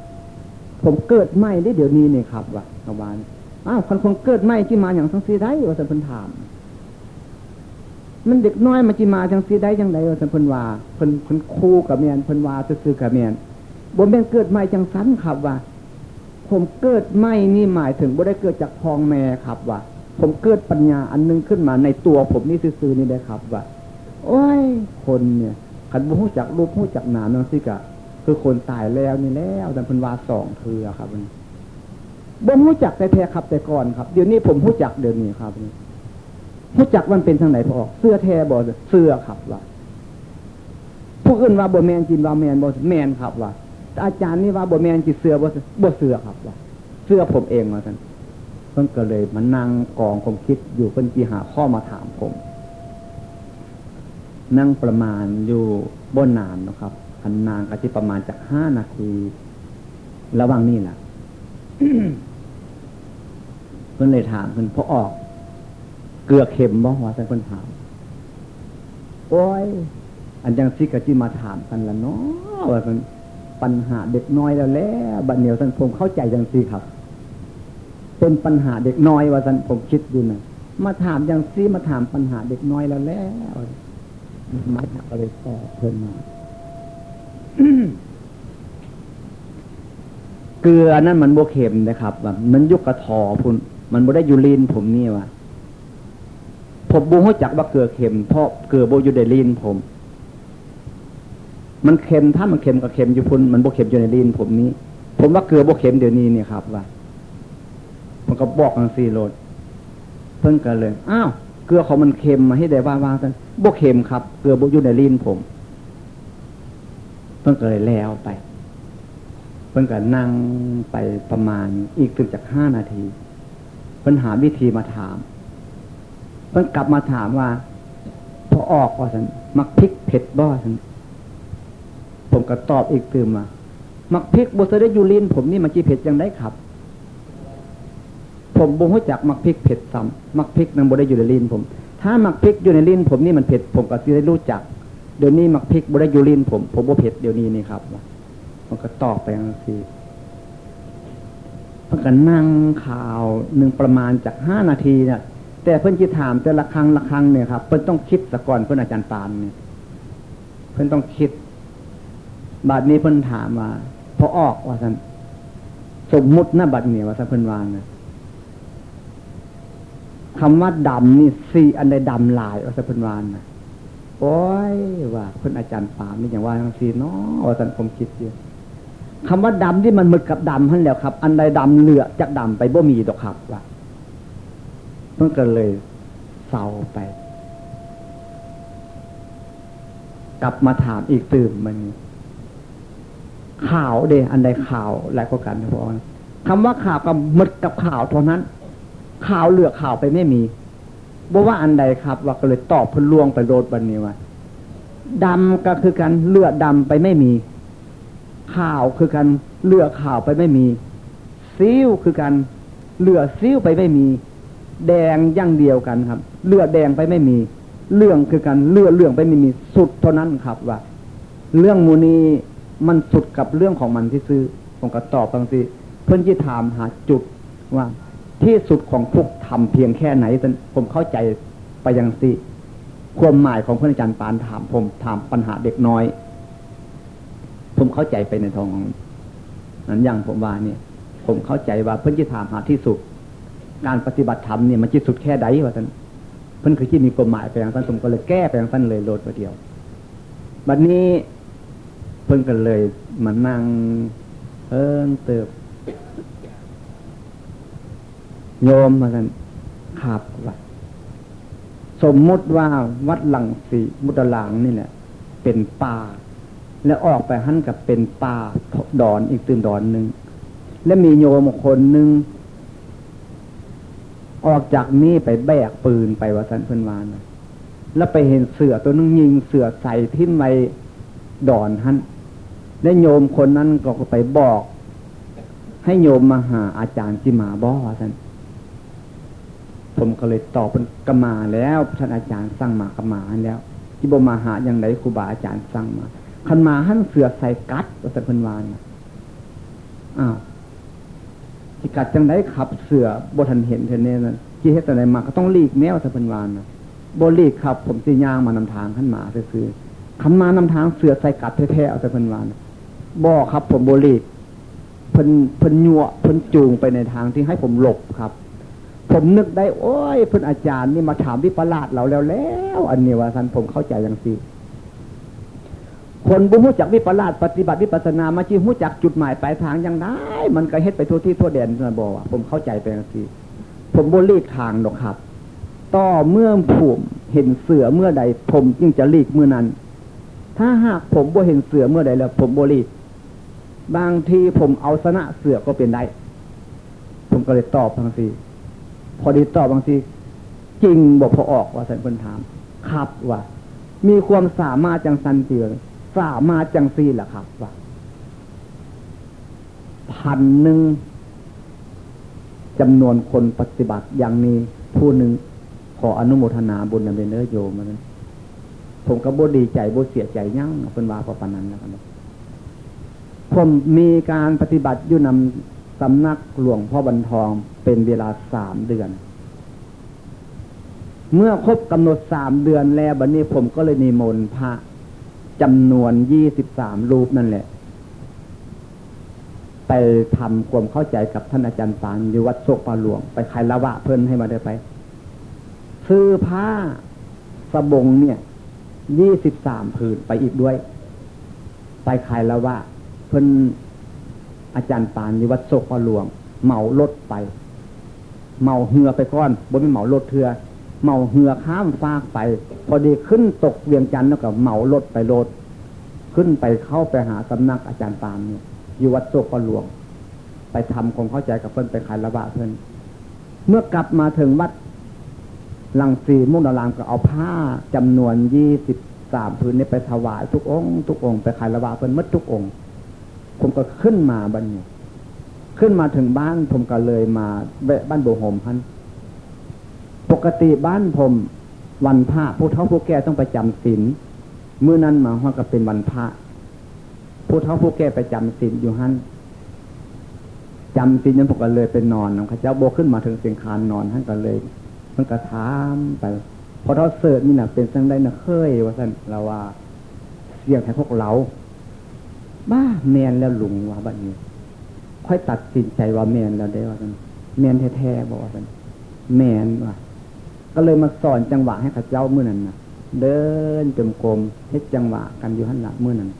ผมเกิดไม่ได้เดี๋ยวนี้นี่ครับว่าตะวันอ้าวคนคงเกิดไม่ที่มาอย่างสังสีได้ว่าสันพันถามมันเด็กน้อยมาจีมาจังสีได้ยังไงว่าสันพันว่าเพิ่นเพิ่นคู่กับเมียนเพิ่นว่าซื้อกับเมียนบ่แม่นเกิดไม่จังสันครับว่า ผมเกิดไม่นี่หมายถึงบ่ได้เกิดจากพองแม่ครับว่าผมเกิดปัญญาอันนึงขึ้นมาในตัวผมนี่ซื้อนี่ได้ครับว่าโอ้ย คนเนี่ยขันบุหูจักรูปหูจักหนาเนาะสิกะ คือคนตายแล้วนี่แล้วแต่พันวาสองเทือครับมันบ่รู้จักแต่แท้ครับแต่ก่อนครับ เดี๋ยวนี้ผมรู้จักเดี๋ยวนี้ครับรู้จักมันเป็นทางไหนพอออกเสื้อแท้บ่เสื้อครับว่าผู้อื่นว่าบ่แมนจินว่าแมนบ่แมนครับว่า อาจารย์นี่ว่าบ่แมนจิเสื้อบ่บ่เสื้อครับว่าเสื้อผมเองว่าท่านเพิ่นก็เลยมานั่งกองผมคิดอยู่เพิ่นจีหาข้อมาถามผม นั่งประมาณอยู่บนนานนะครับพันนางก็ที่ประมาณจากห้านาทีระวังนี่แหละเพื่อนเลยถามเพื่อนพอออก เกลือเข็มบ่หัวแต่เพื่อนถาม โอ้ย อันยังซิกะจีมาถามกันละเนาะว่าเป็น ปัญหาเด็กน้อยแล้วแหละบัดเหนียวท่านผมเข้าใจจังซีครับ เป็นปัญหาเด็กน้อยว่าสันผมคิดดูนะมาถามอย่างซีมาถามปัญหาเด็กน้อยแล้วแล้วมาถามอะไรต่อเพิ่นมาเกลือนั่นมันโบเข็มนะครับแบบมันยุกกระทอพุ่นมันโบได้ยูรินผมนี่ว่าผมบูหัวจักว่าเกลือเค็มเพราะเกลือโบยู่ในลีนผม มันเค็มถ้ามันเค็มกับเค็มอยู่พุ่นมันโบเค็มอยู่ในลีนผมนี้ ผมว่าเกลือโบเค็มเดี๋ยวนี้เนี่ยครับว่ามันก็บอกกันซีโรดเพิ่งกันเลยอ้าวเกลือของมันเค็มมาให้ได้ว่าว่ากันโบเค็มครับ เกลือโบอยู่ในลีนผมเพิ่งก็เลยแล้วไป เพิ่งก็นั่งไปประมาณอีกถึงจากห้านาที เพิ่นหาวิธีมาถาม เพิ่นกลับมาถามว่า พอออกว่าสันมักพริกเผ็ดบ่สัน ผมก็ตอบอีกตื่มมามักพริกบุษได้ยูลินผมนี่มันจีเผ็ดยังได้ครับ ผมบ่รู้จักมักพริกเผ็ดซ้ำมักพริกนั้นบ่ได้อยู่ในลิ้นผม ถ้ามักพริกอยู่ในลิ้นผมนี่มันเผ็ดผมก็จะได้รู้จัก เดี๋ยวนี้มักพริกบ่ได้อยู่ลิ้นผม ผมบ่เผ็ดเดี๋ยวนี้นี่ครับมันก็ตอบไปอย่างนี้เพิ่นก็นั่งข่าวหนึ่งประมาณจากห้านาทีเนี่ยแต่เพื่อนที่ถามแต่ละครั้งละครั้งเนี่ยครับเพื่อนต้องคิดสะก่อนเพื่อนอาจารย์ปานเนี่ยเพื่อนต้องคิด บาดนี้เพื่นถามว่าพอออกว่าสันสมมุตินะบัดเนี่ยว่าสันเพื่นวางนะคำว่าดำนี่สีอันใดดำลายว่าสันเพื่นวานนะโอ้ยว่าเพื่อนอาจารย์ปานนี่อย่างว่าทั้งสีเนาะว่าสันผมคิดเยอะคำว่าดำที่มันมึดกับดำท่านแล้วครับ อันใดดำเหลือจากดำไปบ่มีดอกครับว่ามันก็เลยเศร้าไป กลับมาถามอีกตื่มมัน ข่าวเดอันใดข่าวหลายกว่ากันพอคำว่าข่าวกับมดกับข่าวเท่านั้น ข่าวเลือกข่าวไปไม่มีบอกว่าอันใดครับ ว่าก็เลยตอบพลวงไปโดดบันนี้ว่าดำก็คือการเลือดดำไปไม่มีข่าวคือการเลือกข่าวไปไม่มีซิ้วคือการเลือซิ้วไปไม่มี แดงย่างเดียวกันครับ เลือดแดงไปไม่มี เรื่องคือกันเลือดเรื่องไปไม่มีสุดเท่านั้นครับว่า เรื่องมูนี มันสุดกับเรื่องของมันที่ซื้อผมก็ตอบบางทีเพื่อนที่ถามหาจุดว่าที่สุดของทุกทำเพียงแค่ไหนผมเข้าใจไปยังสิความหมายของพระอาจารย์ปานถามผมถามปัญหาเด็กน้อย ผมเข้าใจไปในทองนั้นอย่างผมว่าเนี่ย ผมเข้าใจว่าเพื่อนที่ถามหาที่สุดการปฏิบัติธรรมเนี่ยมันจะสุดแค่ใดวะท่านเพิ่อนคือที่มีกฎหมายไปอย่างท่านสมก็เลยแก้ไปอย่างท่านเลยโลดมาเดียว บัดนี้ พิ่นกันเลยมานั่งเพิ่งเติบ โยมมาท่านขับว่าสมมุติว่าวัดหลังสีมุตลางนี่แหละเป็นป่า แล้วออกไปหันกับเป็นป่าดอนอีกตื่นดอนหนึ่งและมีโยมคนหนึ่งออกจากนี้ไปแบกปืนไปวัดสันเพื่อนวานแล้วไปเห็นเสือตัวนึงยิงเสือใส่ทิ่มไปดอนท่น และโยมคนนั้นก็ไปบอก ให้โยมมาหาอาจารย์จิมาบอท่านผมก็เลยตอบเป็นกมาแล้วท่านอาจารย์สั่งมากมาแล้วที่บมาหาอย่างไรครูบาอาจารย์สั่งมาขันมาหั่นเสือใส่กัดวัสันเพื่อนวานอ้าวสิกัดจังไดขับเสือบทันเห็นเทนเน่นั้นที่เฮ็ดแต่ไหนมาก็ต้องลีกแนวสะพันวานนะโบลีกครับ ผมสีย่างมานำทางขันมาซื้อขันมานำทางเสือใส่กัดแท้ๆเอาสะพันวาน บ่ครับ ผมโบลีเพิ่นเพิ่นยัวเพิ่นจูงไปในทางที่ให้ผมหลบครับ ผมนึกได้ โอ้ยเพิ่นอาจารย์นี่มาถามวิปลาสเราแล้วแล้ว อันนี้ว่าท่านผมเข้าใจอย่างสิคนบุหูจักวิปลาสปฏิบัติวิปัสนามาชี้หูจักจุดหมายปลายทางยังได้มันก็เฮ็ดไปทั่วที่ทั่วแดนนะบอกผมเข้าใจไปทีผมโบรีทางดอกครับต่อเมื่อผมเห็นเสือเมื่อใด ผมจึงจะลีกเมื่อนั้น ถ้าหากผมบ่เห็นเสือเมื่อใดแล้ว ผมบรีด บางทีผมเอาชนะเสือก็เป็นได้ ผมก็เลยตอบบางทีพอดีตอบบางทีจริงบอกพอออกว่าสันคนถาม ครับว่ามีความสามารถจังสันเตือนสามารถจังซีแหละครับว่าพันหนึ่งจำนวนคนปฏิบัติอย่างนี้ผู้หนึ่งขออนุโมทนาบุญนำเนเนื้อโยมนั้นผมก็บ่ดีใจบ่เสียใจยั่งเป็นวาประปนันนะครับ ผมมีการปฏิบัติอยู่นำสำนักหลวงพ่อบันทองเป็นเวลาสามเดือน เมื่อครบกำหนดสามเดือนแล้วบัดนี้ผมก็เลยนิมนต์พระจำนวนยี่สิบสามรูปนั่นแหละ ไปทำความเข้าใจกับท่านอาจารย์ปานอยู่วัดโศกปาหลวง ไปขายละวะเพิ่นให้มาได้ไป ซื้อผ้าสบงเนี่ยยี่สิบสามผืนไปอีกด้วย ไปขายละวะ พิ่นอาจารย์ปานอยู่วัดโศกปาหลวง เมารถไป เมาเหือไปก้อนบนไม่เมารถเถือเมาเหือข้ามฟากไป พอดีขึ้นตกเวียงจันทร์แล้วก็เมารถไปรถขึ้นไปเข้าไปหาสำนักอาจารย์ปานเนี่ยอยู่วัดโศกปาหลวง ไปทำคงเข้าใจกับเพื่อนไปขายละบะเพื่อนเมื่อกลับมาถึงวัดลังสีมุ่งดารามก็เอาผ้าจำนวนยี่สิบสามพื้นนี้ไปถวายทุกองค์ทุกองค์ไปขายละบะเพื่อนมัดทุกองค์ ผมก็ขึ้นมาบันนี้ขึ้นมาถึงบ้านผมก็เลยมาแวะบ้านโบโฮมพันปกติบ้านผมวันพระผู้เฒ่าผู้แก่ต้องไปจำศีลเมื่อนั้นมาว่าก็เป็นวันพระผู้เฒ่าผู้แก่ไปจำศีลอยู่ฮั่นจำศีลนั้นผมก็เลยไปนอนนะข้าเจ้าโบขึ้นมาถึงเสียงคานนอนท่านก็เลยมันก็ถามไปพอเท่าเสิร์ตนี่นะเป็นสังได้นะเคย ว่าท่านเราว่าเสียงแทนพวกเรา บ้าแมนแล้วหลุงว่าบัดนี้ ค่อยตัดสินใจว่าแมนแล้วได้ว่าท่านแมนแท้ๆบอกว่าท่านแมนว่าก็เลยมาสอนจังหวะให้ข้าเจ้าเมื่อนั้นนะเดินจมกรมเฮ็ดจังหวะกันอยู่หันลังเมื่อนั้น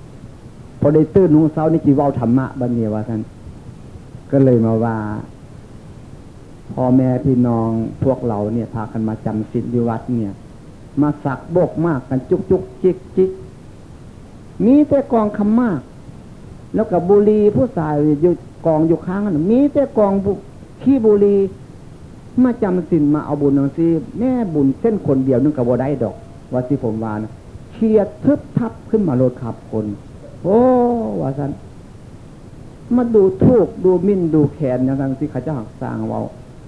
พอได้ตื่นนุ่งเช้านี่จีว่าธรรมะบันเนียว่าท่านก็เลยมาว่าพ่อแม่พี่น้องพวกเราเนี่ยพากันมาจำศีลอยู่วัดเนี่ย มาสักโบกมากกันจุกจุกจิกจิกมีแต่กองคำมาก แล้วกับบุรีผู้สายอยู่กองอยู่ข้างนั้นมีแต่กองขี้บุรีมาจำสินมาเอาบุญนังซีแม่บุญเส้นคนเดียวนึงกับว่าได้ดอกว่าสิผมวานเคียดทึบทับขึ้นมาโลดขับคน โอ้ว่าสันมาดูทูกดูมิ้นดูแขนอย่างทั้งที่ข้าเจ้าสร้างเวา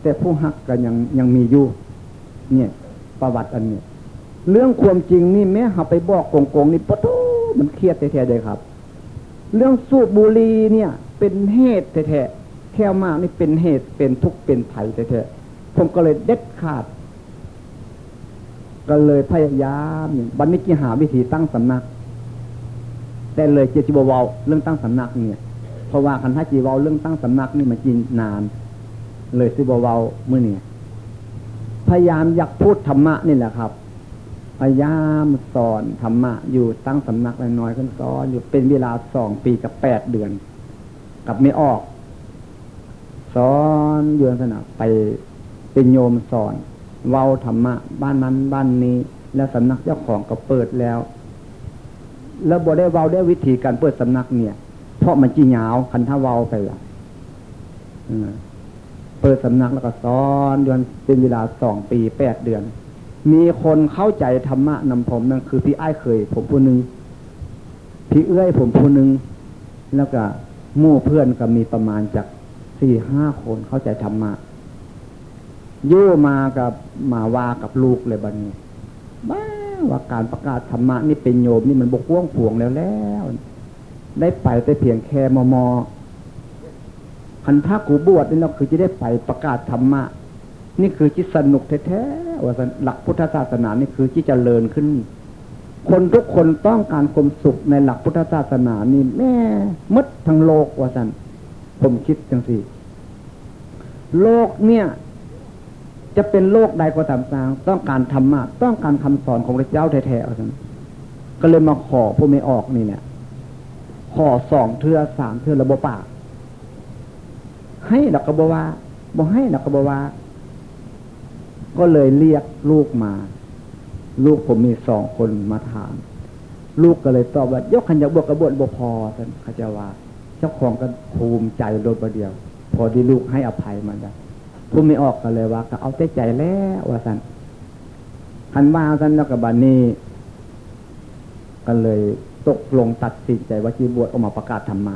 แต่ผู้หักกันยังยังมีอยู่ เนี่ย ประวัติอันนี้ เรื่องความจริงนี่แม้หาไปบอกโกงๆนี่ปะทูมันเครียดแท้ๆเลยครับ เรื่องสูบบุหรี่เนี่ย เป็นเหตุแท้ๆแค่มากนี่เป็นเหตุเป็นทุกข์เป็นไถ่แท้ๆผมก็เลยเด็ดขาด ก็เลยพยายามบันนี้กีหาวิธีตั้งสำนัก แต่เลยเจจิบวาเรื่องตั้งสำนักเนี่ย เพราะว่าคันท่าจีวาเรื่องตั้งสำนักนี่มันจีนนาน เลยซิบวาเมื่อเนี่ยพยายามอยากพูดธรรมะนี่แหละครับ พยายามสอนธรรมะ อยู่ตั้งสำนักน้อยๆขึ้นสอนอยู่เป็นเวลาสองปีกับแปดเดือน กับไม่ออก สอนเยือนสนาไปเป็นโยมสอน เว้าธรรมะ บ้านนั้นบ้านนี้ แล้วสำนักเจ้าของก็เปิดแล้ว แล้วบอได้เว้าได้วิธีการเปิดสำนักเนี่ย เพราะมันจีหยาวคันถ้าเว้าไปละเปิดสำนักแล้วก็สอนเดือนเป็นเวลาสองปีแปดเดือน มีคนเข้าใจธรรมะนำผมนั่นคือพี่ไอ้เคย ผมผู้หนึ่งพี่เอื้อยผมผู้หนึ่งแล้วก็มู่เพื่อนก็มีประมาณจากสี่ห้าคนเข้าใจธรรมะยู่มากับมาว่ากับลูกเลยบัดนี้บ้าว่าการประกาศธรรมะนี่เป็นโยมนี่มันบกว่องผวงแล้วแล้ว ได้ไปแต่เพียงแค่มมคันถ้ากูบวชนี่เราคือจะได้ไปประกาศธรรมะ นี่คือจิตสนุกแท้ๆว่าหลักพุทธศาสนานี่คือจิตเจริญขึ้น คนทุกคนต้องการความสุขในหลักพุทธศาสนานี่แม่มดทั้งโลกว่าสันผมคิดจังสิโลกเนี่ย จะเป็นโลกใดก็ตามสร้างต้องการธรรมะต้องการคำสอนของพระเจ้าแท้ๆเอาสันก็เลยมาขอผู้ไม่ออกนี่เนี่ยขอสองเทือสามเทือระบบปากให้ดักกระบว่าบอกให้ดักกระบว่า ก็เลยเรียกลูกมา ลูกผมมีสองคนมาถาม ลูกก็เลยตอบว่ายกขันยาบวกกระบวนบพอท่านขจาวาเจ้าของก็ภูมิใจโดยประเดียว พอที่ลูกให้อภัยมาได้ผู้ไม่ออกกันเลยว่า ก็เอาใจใจแล้วว่าสันคันมาสันแล้วกับบานนี้ก็เลยตกลงตัดสินใจว่าจีบวชออกมาประกาศธรรมะ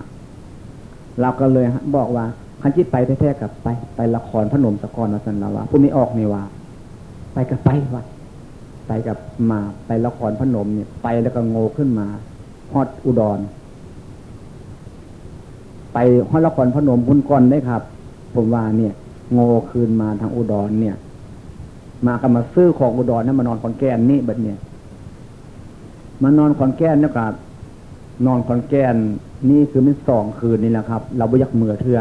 เราก็เลยบอกว่าคันจิตไปแท้ๆกับไป ไปละครพนมสกรนสันละว่าผู้ไม่ออกนี่ว่า ไปกับไปว่าไปกับมาไปละครพนมเนี่ยไปแล้วก็โง่ขึ้นมาฮอดอุดร ไปฮอดละครพนมพุ่นก่อนได้ครับ ผมว่าเนี่ย โง่คืนมาทางอุดรเนี่ย มากันมาซื้อของอุดรนั่นมานอนคอนแก่นนี่บัดเนี่ยมานอนคอนแก่นนี่กับนอนคอนแก่นนี่คือมันสองคืนนี่แหละครับ เราไม่ยักมือเถื่อ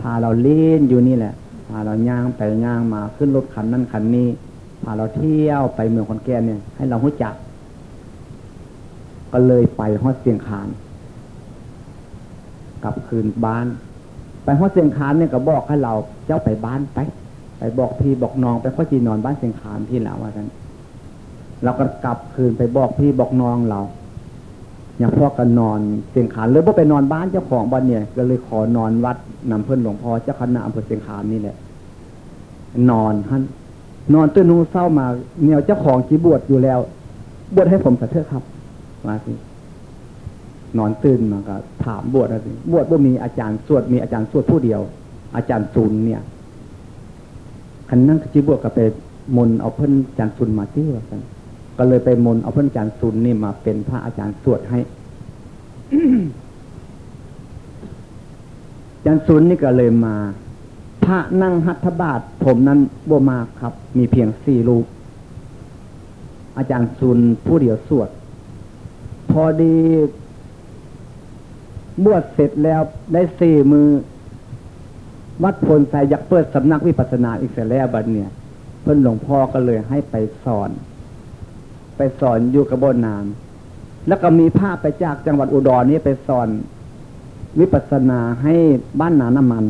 พาเราเล่นอยู่นี่แหละ พาเราย่างไปย่างมาขึ้นรถคันนั้นคันนี้พาเราเที่ยวไปเมืองคอนแก่นเนี่ย ให้เราหู้จัก ก็เลยไปฮอดเสียงคานกลับคืนบ้าน ไปฮอดเสียงคานเนี่ยก็บอกให้เราเจ้าไปบ้านไปไปบอกพี่บอกน้องไปข้อจีนอนบ้านเสียงคานที่แล้วว่ากันเราก็กลับคืนไปบอกพี่บอกน้องเรา อย่างพ่อก็นอนเสียงขานเลยพ่าไปนอนบ้านเจ้าของบ้านเนี่ย ก็เลยขอนอนวัดนำเพื่อนหลวงพ่อเจ้าคณะอำเภอเสียงขานนี่แหละนอนท่านนอนตื่นนูเศร้ามาเนี่ยเจ้าของจีบวชอยู่แล้ว บวชให้ผมสักเถอะครับมาสินอนตื่นมาก็ ถามบวชอะไรบวชว่ามีอาจารย์สวดมีอาจารย์สวดผู้เดียว อาจารย์ซุนเนี่ยคันนั่งจีบวชก็ไปมนเอาเพื่อนอาจารย์ซุนมาที่ว่ากัน ก็เลยไปมนเอาเพื่อนอาจารย์ซุนนี่มาเป็นพระอาจารย์สวดให้อาจารย์ซุนนี่ก็เลยมา พระนั่งหัตถบาท ผมนั้นบวมาครับ มีเพียงสี่รูป อาจารย์ซุนผู้เดียวสวด พอดี บวชเสร็จแล้วได้สี่มือ วัดพลใสอยากเปิดสำนักวิปัสสนาอีกเสร็จแล้วบัดเนี่ย เพื่อนหลวงพ่อก็เลยให้ไปสอน ไปสอนอยู่กับบนนามแล้วก็มีภาพไปจากจังหวัดอุดรนี้ไปสอนวิปัสนาให้บ้านนาน้ำมัน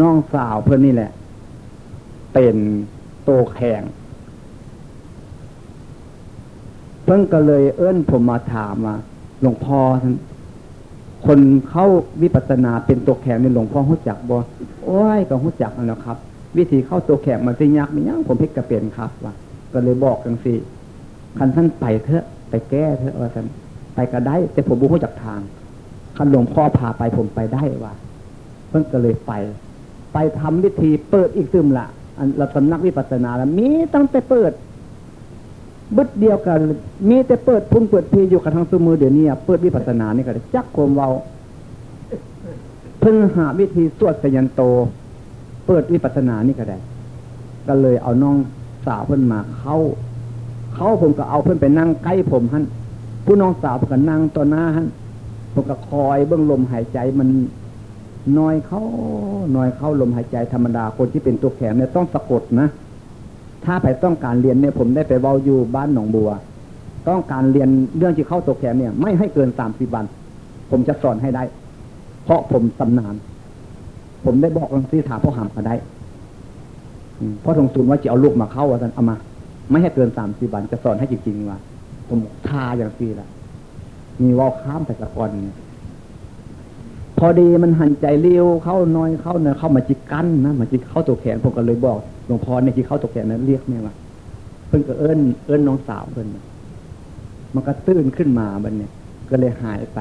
น้องสาวเพื่อนนี่แหละ เป็นโตแข่งเพิ่งก็เลยเอื้อนผมมาถามว่าหลวงพ่อท่านคนเข้าวิปัสนาเป็นตัวแข็งในหลวงพ่อหุจักบ่โอ้ยก็หุจักแล้วครับ วิธีเข้าตัวแข็งมันสิยากมียังผมพิกกระเป็นครับว่าก็เลยบอกกันสิ คันท่านไปเถอะ ไปแก้เถอะว่าท่านไปก็ได้ แต่ผมบุ้งจากทางคันหลวงพ่อพาไปผมไปได้ว่าเพิ่งก็เลยไป ไปทำวิธีเปิดอีกซึมละอันเราสำนักวิปัสสนาแล้วมีตั้งแต่เปิดบึดเดียวกัน มีแต่เปิดพุ่งเปิดพีอยู่กับทางสมือเดี๋ยวนี้เปิดวิปัสสนานี่ก็จักโคมเวาเพิ่งหาวิธีสวดสยันโต เปิดวิปัสสนานี่ก็ได้ ก็เลยเอาน้องสาวเพิ่นมาเข้า เขาผมก็เอาเพื่อนไปนั่งใกล้ผมฮั่นผู้น้องสาวผมก็นั่งต่อหน้าฮั่นผมก็คอยเบื้องลมหายใจมันน้อยเข้าน้อยเข้าลมหายใจธรรมดาคนที่เป็นตัวแข็งเนี่ยต้องสะกดนะ ถ้าไปต้องการเรียนเนี่ยผมได้ไปเว้าอยู่บ้านหนองบัว ต้องการเรียนเรื่องที่เข้าตัวแข็งเนี่ย ไม่ให้เกินสามสิบวัน ผมจะสอนให้ได้ เพราะผมตำนาน ผมได้บอกลังซีถาพ่อหามก็ได้เพราะทงศูนว่าจะเอาลูกมาเข้าว่าท่านเอามา ไม่ให้เกินสามสี่วันจะสอนให้จริงๆว่าผมทาอย่างสี่ละมีว่าข้ามแต่ละกอนพอดีมันหันใจเลี้ยวเข้าน้อยเข้าเนื้อเข้ามาจิกกั้นนะมาจิกเข้าตัวแขนผมก็เลยบอกหลวงพ่อในจิกเข้าตัวแขนนั้นเรียกแม่ว่าเพิ่นก็เอิ้นเอิ้นน้องสาวเพิ่นมันก็ตื้นขึ้นมาบันเนี่ย ก็เลยหายไป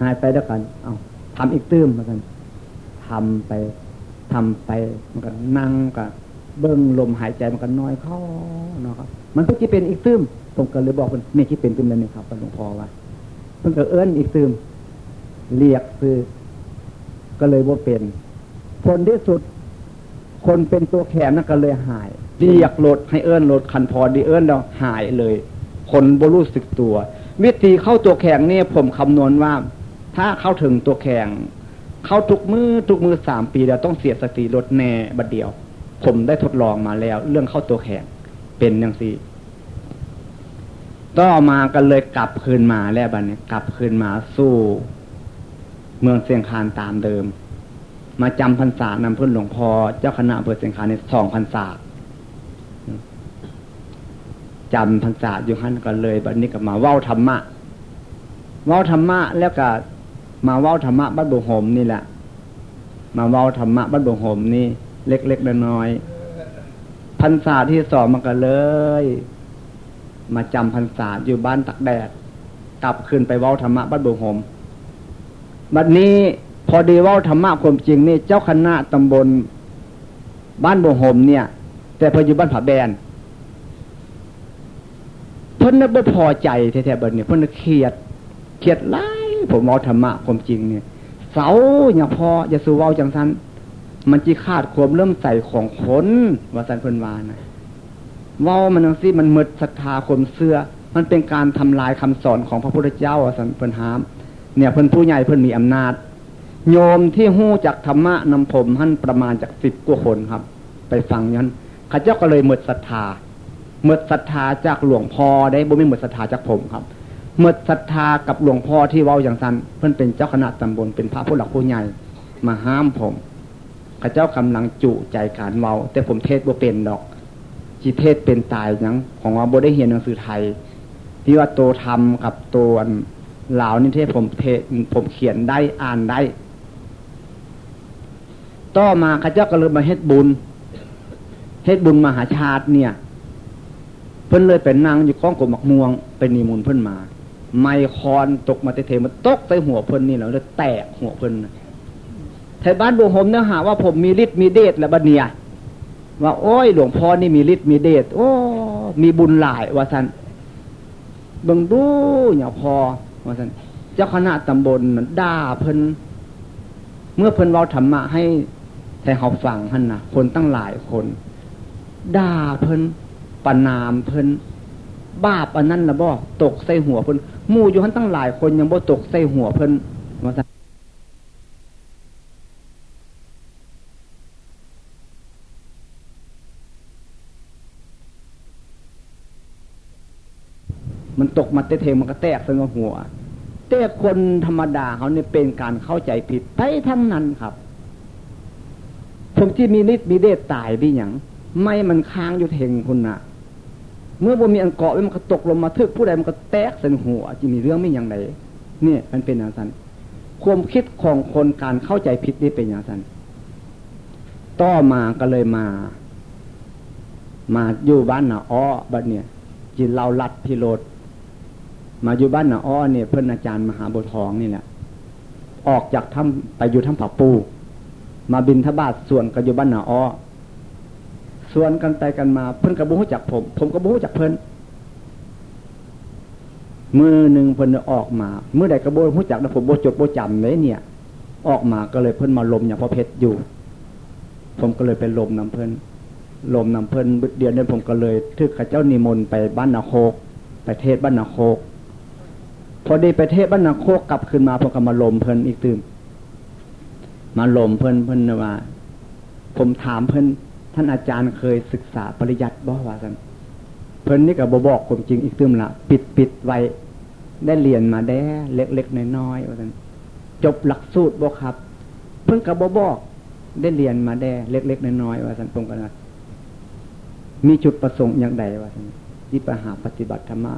หายไปแล้วกัน เอาทำอีกตื้มมากันทำไปทำไปมันก็นั่งกับ เบิ้งลมหายใจมันก็น้อยเข้าเนาะครับ มันเพิ่งจะเป็นอีกซึมผมก็เลยบอกเพิ่นนี่ที่เป็นซึมแล้วนี่ครับหลวงพ่อว่าเพิ่งก็เอิ้นอีกซึมเรียกคือ ก็เลยว่าเป็นผลที่สุด คนเป็นตัวแขนนั่นก็เลยหาย เรียกรถให้เอิ้นรถคันพอดีเอิ้นเราหายเลย คนบรู้สึกตัว วิธีเข้าตัวแข็งเนี่ยผมคำนวณว่า ถ้าเข้าถึงตัวแข็งเข้าทุกมือทุกมือสามปีแล้วต้องเสียสติรถแน่บัดเดียว ผมได้ทดลองมาแล้ว เรื่องเข้าตัวแข็งเป็นอย่างสี่ต่อมากันเลยกลับคืนมาแล้วบัดนี้กลับคืนมาสู้ เมืองเสียงคานตามเดิม มาจำพรรษานำเพื่อนหลวงพ่อเจ้าคณะอำเภอเสียงคานในสองพรรษาจำพรรษาอยู่ขั้นกันเลยบัดนี้ก็มาเว้าธรรมะเว้าธรรมะแล้วก็มาเว้าธรรมะบ้านบุหมนี่แหละ มาเว้าธรรมะบ้านบุหมนี่ เล็กๆน้อยๆพรรษาที่สองมันก็เลย มาจำพรรษาอยู่บ้านตักแดด กลับขึ้นไปเว้าธรรมะบ้านบุหมบัดนี้พอดีเว้าธรรมะความจริงนี่เจ้าคณะตำบล บ้านบุหมเนี่ย แต่พออยู่บ้านผาแบนเพิ่นน่ะบ่พอใจแท้ๆบัดนี้เพิ่นเครียดเครียดไล่ผมเว้าธรรมะความจริงเนี่ยเสาอย่างพออย่าสู้เว้าจังสัน มันจีขาดความเริ่มใส่ของคนว่าสันเพิ่นวานะว่ามันทั้งสิ้มันมืดศรัทธาความเสื่อมันเป็นการทำลายคำสอนของพระพุทธเจ้าว่าสันเพิ่นหาม เนี่ยเพิ่นผู้ใหญ่เพิ่นมีอำนาจ โยมที่หู้จากธรรมะนำผมท่านประมาณจากสิบกว่าคนครับ ไปฟังยันข้าเจ้าก็เลยหมดศรัทธาหมดศรัทธาจากหลวงพ่อได้บ่ไม่หมดศรัทธาจากผมครับหมดศรัทธากับหลวงพ่อที่เว้าอย่างสั้นเพื่อนเป็นเจ้าคณะตำบลเป็นพระผู้หลักผู้ใหญ่มาห้ามผม ข้าเจ้ากำลังจุใจการเว้าแต่ผมเทศบ่เป็นดอกจีเทศเป็นตายยังของว่าบ่ได้เรียนหนังสือไทย ที่ว่าโตทำกับตัวลาวนี่เทศผมเทศผมเขียนได้อ่านได้ ต่อมาข้าเจ้าก็เลยมาเฮ็ดบุญเฮ็ดบุญมหาชาติเนี่ย เพิ่นเลยเป็นนางอยู่ข้องกบหมักม่วงเป็นนิมุนเพิ่นมา ไมคอนตกมาเตะมันตกใส่หัวเพิ่นนี่แล้วเลยแตกหัวเพิ่น ไทยบ้านดวงผมเนื้อหาว่าผมมีฤทธิ์มีเดชและบัเนียว่าโอ้ยหลวงพ่อนี่มีฤทธิ์มีเดชโอ้ มีบุญหลายว่าสันเบิ่งดูเนี่ยพอว่าสันเจ้าคณะตำบลด่าเพิ่นเมื่อเพิ่นเราธรรมะให้ให้เขาฟังท่านนะคนตั้งหลายคนด่าเพิ่นปนามเพิ่นบาปอันนั้นนะบ่ตกใส่หัวเพิ่นมู่อยู่ท่านตั้งหลายคนยังบ่ตกใส่หัวเพิ่นว่าสัน มันตกมาเตะเทมันก็แตกส่หัว แต่คนธรรมดาเขาเนี่ยเป็นการเข้าใจผิดไปทั้งนั้นครับผมที่มีนิดมีเดชตายพี่หยังไม่มันค้างอยู่เทงคุณนะเมื่อบ่มีอันเกาะมันก็ตกลงมาทึกผู้ใดมันก็แตกส่หัวจะมีเรื่องไม่อย่างไรเนี่ยมันเป็นอย่างนั้นความคิดของคนการเข้าใจผิดนี่เป็นอย่างนั้นต่อมาก็เลยมา มาอยู่บ้านนาอ้อบ้านเนี่ยจินเราลัดพิโรด มาอยู่บ้านนาอ้อเนี่ยเพื่อนอาจารย์มหาบุทองนี่แหละออกจากถ้ำไปอยู่ถ้ำผักปู มาบินทบาทส่วนก็อยู่บ้านนาอ้อส่วนกันไปกันมาเพิ่อนกระบุ้จักผม ผมกระบุ้จักเพิ่อนมือหนึ่งเพิ่นออกมาเมื่อใดกระบุ้จักนะผมโบจดโบจำเลยเนี่ย ออกมาก็เลยเพิ่นมาลมอย่างพอเพชรอยู่ ผมก็เลยไปลมน้ำเพิ่นลมน้ำเพิ่นเดือนนี้ผมก็เลยทึกข้าเจ้านิมนต์ไปบ้านนาโคกไปเทศบ้านนาโคก พอดีไปเทศบ้านนาโคกกลับขึ้นมาผมก็มาลมเพิ่นอีกตื่นมาลมเพิ่นเพิ่นว่า ผมถามเพิ่นท่านอาจารย์เคยศึกษาปริยัติบ่ว่ากันเพิ่นนี่กับบบอกความจริงอีกตื่มละปิดปิดไว้ ได้เรียนมาได้เล็กๆน้อยๆว่ากันจบหลักสูตรบ่ครับ เพิ่นกับบบอก ได้เรียนมาได้เล็กๆน้อยๆว่าสันตรงกันนะมีจุดประสงค์อย่างใดว่าสันที่ไปหาปฏิบัติธรรมะ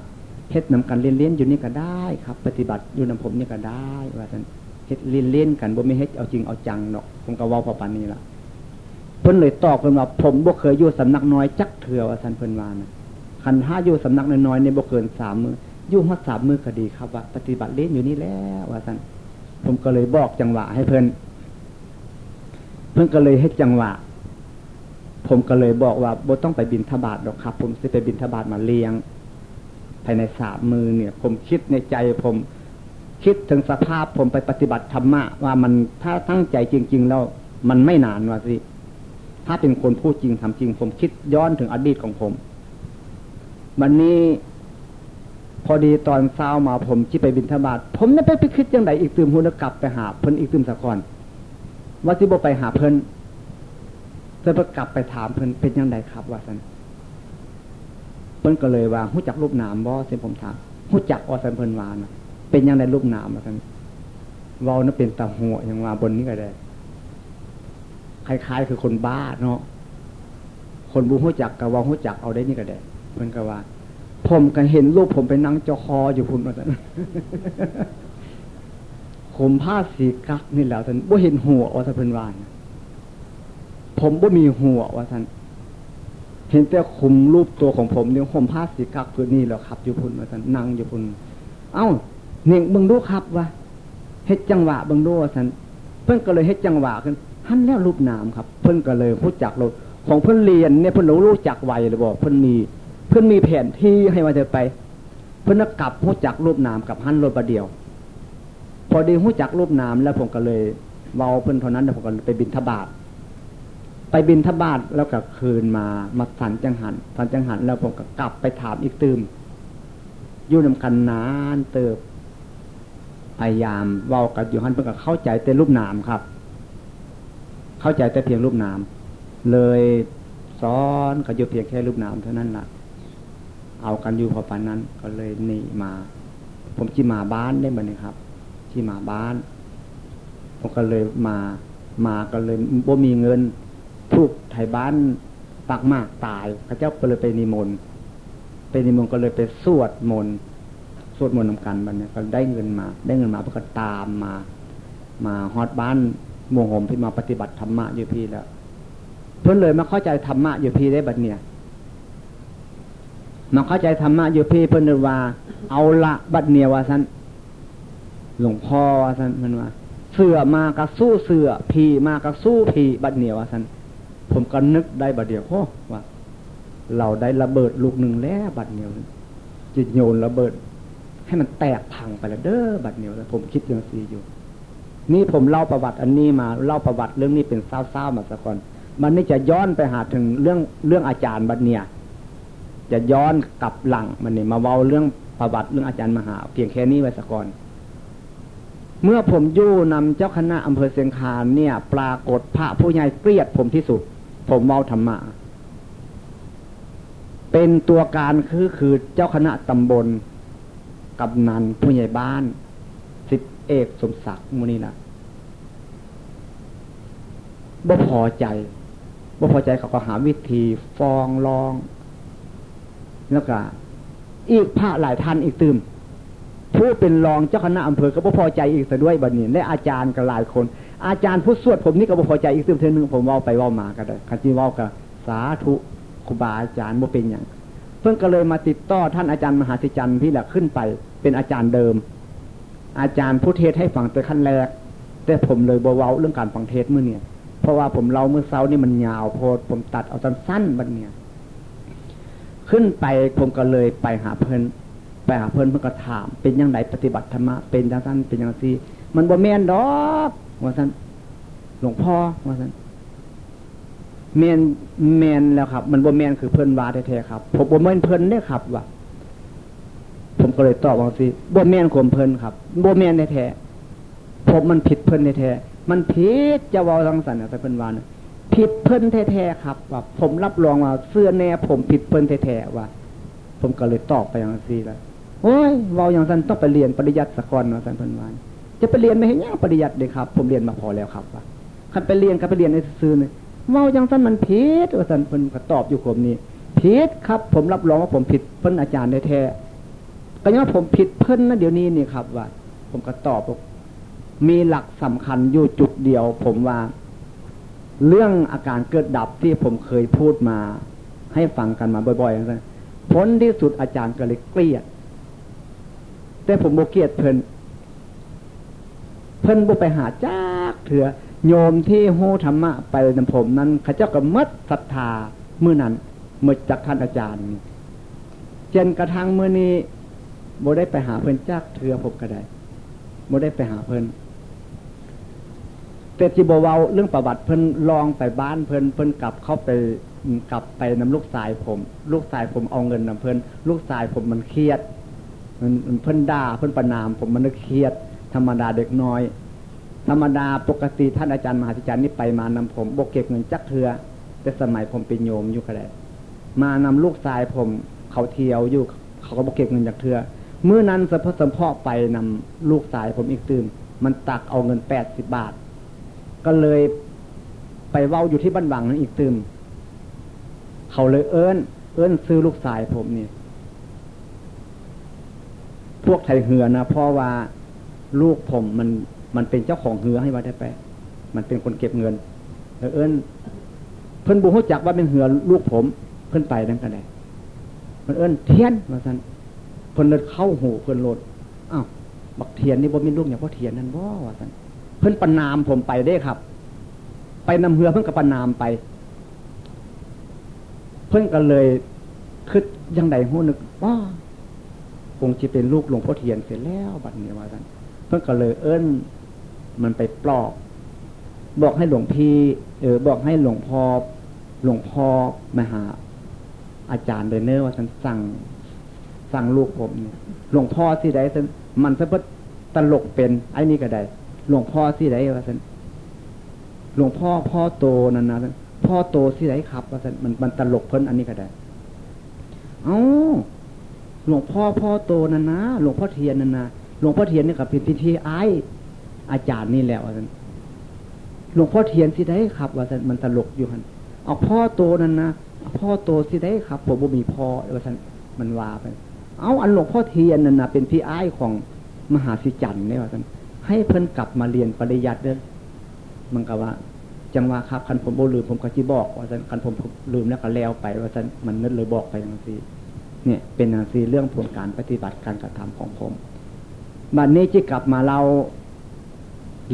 เฮ็ดนำกันเรียนเลี้ยนอยู่นี่ก็ได้ครับ ปฏิบัติอยู่นำผมนี่ก็ได้ว่าสันเฮ็ดเรียนเลี้ยนกันบ่ไม่เฮ็ดเอาจริงเอาจังเนาะผมก็ว่าพอปานนี้ละเพิ่นเลยตอบเพิ่นว่าผมบ่เคยอยู่สำนักน้อยจักเถื่อว่าสันเพิ่นว่านะคันห้าอยู่สำนักน้อยในบ่เกินสามมืออยู่หัดสามมือก็ดีครับ ว่าปฏิบัติเลี้ยนอยู่นี่แล้วว่าสันผมก็เลยบอกจังหวะให้เพิ่นเพิ่นก็เลยให้จังหวะ ผมก็เลยบอกว่าบ่ต้องไปบินทบาทหรอกครับ ผมจะไปบินทบาทมาเลี้ยง ภายในสามมือเนี่ย ผมคิดในใจผม คิดถึงสภาพผมไปปฏิบัติธรรมะว่ามันถ้าตั้งใจจริง ๆ แล้วมันไม่นานว่าสิถ้าเป็นคนพูดจริงทำจริง ผมคิดย้อนถึงอดีตของผม วันนี้พอดีตอนเช้ามาผมที่ไปบินธบาตผมนี่ไปไปคิดยังไงอีกตื่มหุนกลับไปหาเพิ่นอีกตื่มสะกอนว่าที่บไปหาเพิ่นเพิ่นกลับไปถามเพิ่นเป็นยังไงครับว่าสัน เพิ่นก็เลยว่าหู้จักรูปนามบ่เส้นผมถามหู้จักออสันเพิ่นวานะเป็นยังไงรูปนามว่าสันเว้านั่นเป็นตาหัวยังว่าบนนี้ก็ได้คล้ายๆ คือคนบ้าเนาะคนบูหู้จักกับว่าหู้จักเอาได้นี่ก็ได้เพิ่นก็ว่า ผมก็เห็นรูปผมไปนั่งจอคออยู่พุ่นมาสันผมผ้าสีกักนี่แล้วท่านบ่เห็นหัวว่าท่านเพิ่นว่าผมบ่มีหัวว่าท่าน เห็นแต่คุมรูปตัวของผมเนี่ยผมผ้าสีกักคือนี่แล้วครับอยู่พุ่นว่าท่านนั่งอยู่พุ่นเอ้าเน่งบังดูครับว่าเฮ็ดจังหวะบังดูว่าท่านเพิ่นก็เลยเฮ็ดจังหวะขึ้นท่านแล้วรูปนามครับ เพิ่นก็เลยรู้จักเราของเพิ่นเรียนเนี่ยเพิ่นรู้จักไวเลยบอกเพิ่นมีเพิ่นมีแผนที่ให้มาเดินไป เพิ่นกลับรู้จักรูปนามกับหันรถประเดียว พอดีรู้จักรูปนามแล้วผมก็เลยเบาเพิ่นเท่านั้นแล้วผมก็ไปบินทบาท ไปบินทบาทแล้วก็คืนมามาสันจังหันสันจังหันแล้วผมก็กลับไปถามอีกตืมยู่นำกันนานเติบพยายามเว้ากับอยู่หันเพื่อเข้าใจแต่รูปนามครับ เข้าใจแต่เพียงรูปนาม เลยซ้อนก็อยู่เพียงแค่รูปนามเท่านั้นแหละเอากันอยู่พอปานนั้นก็เลยหนีมา ผมจีมาบ้านได้ไหมครับที่มาบ้าน ผมก็เลยมา มาก็เลยบ่มีเงิน ทุกไทยบ้านปักมากตายพระเจ้าก็เลยไปนิมนต์ไปนิมนต์ก็เลยไปสวดมนต์สวดมนต์นำกันบันเนี่ยก็ได้เงินมา ได้เงินมาเพื่อก็ตามมา มาฮอดบ้านโมโหมที่มาปฏิบัติธรรมะอยู่พี่แล้วเพื่อนเลยมาเข้าใจธรรมะอยู่พี่ได้บัดเนี่ยมาเข้าใจธรรมะอยู่พี่เพื่อนเลยว่า เอาละบัดเนี่ยว่าสันหลวงพ่อว่าสันมันว่าเสือมากับสู้เสือผีมากับสู้ผีบัดเนี่ยว่าสัน ผมก็นึกได้บัดเดียวโอ้ว่าเราได้ระเบิดลูกหนึ่งแล้วบัดเดียวจิตโยนระเบิด ให้มันแตกพังไปแล้วเด้อบัดเดียวแล้วผมคิดอย่างซีอยู่ นี่ผมเล่าประวัติอันนี้มาเล่าประวัติเรื่องนี้เป็นเศร้าๆมาสักก่อน มันนี่จะย้อนไปหาถึงเรื่องเรื่องอาจารย์บัดเนี่ย จะย้อนกลับหลังมันนี่มาเว้าเรื่องประวัติเรื่องอาจารย์มหา เพียงแค่นี้ไว้สักก่อนเมื่อผมยู่นำเจ้าคณะอำเภอเสียงคานเนี่ย ปรากฏพระผู้ใหญ่เกลียดผมที่สุด ผมเมาธรรมะ เป็นตัวการคือคือเจ้าคณะตำบลกับนันผู้ใหญ่บ้านสิทธิเอกสมศักดิ์มูนี่นะบ่พอใจบ่พอใจเขาก็หาวิธีฟ้องร้อง แล้วก็อีกพระหลายท่านอีกตืม ผู้เป็นรองเจ้าคณะอำเภอก็บ่พอใจอีกซะด้วยบัดนี้และอาจารย์ก็หลายคน อาจารย์ผู้สวดผมนี่ก็บ่พอใจอีกซึมเทนึงผมว่าไปว่ามาก็ได้คันที่ว่าก็สาธุครูบาอาจารย์บ่เป็นอย่างเพิ่งก็เลยมาติดต่อท่านอาจารย์มหาสิจันทร์พี่แหละขึ้นไป เป็นอาจารย์เดิม อาจารย์ผู้เทศให้ฟังแต่ขั้นแรก แต่ผมเลยบ่เว้าเรื่องการฟังเทศเมื่อเนี่ยเพราะว่าผมเล่าเมื่อเช้านี่มันยาวโพดผมตัดเอาสั้นๆบัดเนี่ยขึ้นไปผมก็เลยไปหาเพิ่น ไปหาเพิ่นเพื่อก็ถาม เป็นยังไงปฏิบัติธรรมะเป็นยังสั้นเป็นยังซี่มันบ่แม่นดอกว่าสั้นหลวงพ่อว่าสั้นแมนแมนแล้วครับ มันบ่แมนคือเพิ่นวาแท้ๆครับผมบ่แมนเพิ่นเนี่ยครับว่าผมก็เลยตอบว่าสิบ่แมนข่มเพิ่นครับบ่แมนแท้ๆผมมันผิดเพิ่นแท้ๆมันผิดจะว่าสังสรรค์แต่เพิ่นวานะผิดเพิ่นแท้ๆครับ ว่า ผมรับรองว่าเสื้อแน่ ผมผิดเพิ่นแท้ๆว่า ผมก็เลยตอบไปอย่างซี่แล้ว โอ้ยเว้าอย่างนั้นต้องไปเรียนปริยัติสกรมาสันพันวานจะไปเรียนไม่เห็นยังปริยัติเลยครับ ผมเรียนมาพอแล้วครับว่าคันไปเรียนก็ไปเรียนในซื่อเลยเว้าอย่างนั้นมันผิดว่าสันเพิ่นก็ตอบอยู่ผมนี้ผิดครับ ผมรับรองว่าผมผิดเพิ่นอาจารย์แท้ก็ยังผมผิดเพิ่นนะเดี๋ยวนี้นี่ครับว่า ผมก็ตอบมีหลักสำคัญอยู่จุดเดียว ผมว่า เรื่องอาการเกิดดับที่ผมเคยพูดมา ให้ฟังกันมาบ่อยๆนั้นผลที่สุดอาจารย์ก็เลยเกลียด แต่ผมโบเกียดเพิ่นเพิ่นโบไปหาจากเถื่อโยมที่โหธรรมะไปนำผมนั้นข้าเจ้าก็มัดศรัทธาเมื่อนั้นเมื่อจากท่านอาจารย์เจนกระทั่งเมื่อนี้โบได้ไปหาเพิ่นจากเถื่อผมก็ได้โบได้ไปหาเพิ่นแต่จีบเวาเรื่องประวัติเพิ่นลองไปบ้านเพิ่นเพิ่นกลับเข้าไปกลับไปนำลูกสายผม ลูกสายผมเอาเงินนำเพิ่นลูกสายผมมันเครียด มันเพิ่นด่าเพิ่นประนาม ผมมันเครียด ธรรมดาเด็กน้อย ธรรมดาปกติท่านอาจารย์มหาธิจารย์นี่ไปมานำผมบกเก็บเงินจักเถือแต่สมัยผมเป็นโยมอยู่ก็ได้มานำลูกชายผมเขาเที่ยวอยู่ เขาก็บกเก็บเงินจากเถือเมื่อนั้นสะพสมพ่อไปนำลูกชายผมอีกตื่มมันตักเอาเงินแปดสิบบาท ก็เลยไปเว้าอยู่ที่บ้านวังนั้นอีกตื่มเขาเลยเอิ้นเอิ้นซื้อลูกชายผมนี่ พวกไทยเหือนะเพราะว่าลูกผมมันมันเป็นเจ้าของเหือให้ว่าได้ไป มันเป็นคนเก็บเงินเอิญเพิ่นบูฮู้จักว่าเป็นเหือลูกผมเพิ่นไปนั่นกันเลยเพิ่นเอิญเทียนว่าสันเพิ่นเลยเข้าหูเพิ่นโลดอ้าวบักเทียนนี่บ่มีลูกอย่างพ่อเทียนนั่นบ่ว่าสันเพิ่นประนามผมไปได้ครับ ไปนำเหือเพิ่นกับประนามไป เพิ่นก็เลยคือยังไดหูนึกว่า คงจะเป็นลูกหลวงพ่อเทียนเสร็จแล้วบัดนี้ว่าท่านเพื่อนก็เลยเอิ้น มันไปปลอบบอกให้หลวงพี่ เออ บอกให้หลวงพ่อหลวงพ่อมาหา อาจารย์เลยเนอว่าฉันสั่งสั่งลูกผมเนี่ยหลวงพ่อที่ใดฉันมันจะเพิ่ตลกเป็น ไอ้นี่ก็ได้หลวงพ่อที่ใดว่าฉันหลวงพ่อพ่อโตนั่นนะพ่อโตที่ไหนครับว่าฉันมันมันตลกเพิ่นอันนี้ก็ได้ เอ้า หลวงพ่อพ่อโตนันนะหลวงพ่อเทียนนันนะหลวงพ่อเทียนนี่กับพิธีไออาจารย์นี่แหละว่าฉันหลวงพ่อเทียนสิได้ครับ ว่าฉันมันตลกอยู่หันเอาพ่อโตนั่นนะพ่อโตสิได้ครับผมบ่มีพ่อว่าฉันมันว่าไปเอาอันหลวงพ่อเทียนนั่นนะเป็นพี่ไอของมหาสิจันเนี่ยว่าฉันให้เพิ่นกลับมาเรียนปริยัติเด้อมันก็ว่าจังว่าครับคันผมบ่ลืมผมก็จีบอก ว่าฉันคันผมลืมแล้วก็แล้วไป ว่าฉันมันนึกเลยบอกไปอย่างนี้ เนี่ยเป็นอย่างนี้เรื่องผลการปฏิบัติการกระทำของผมบัดนนี้จะกลับมาเรา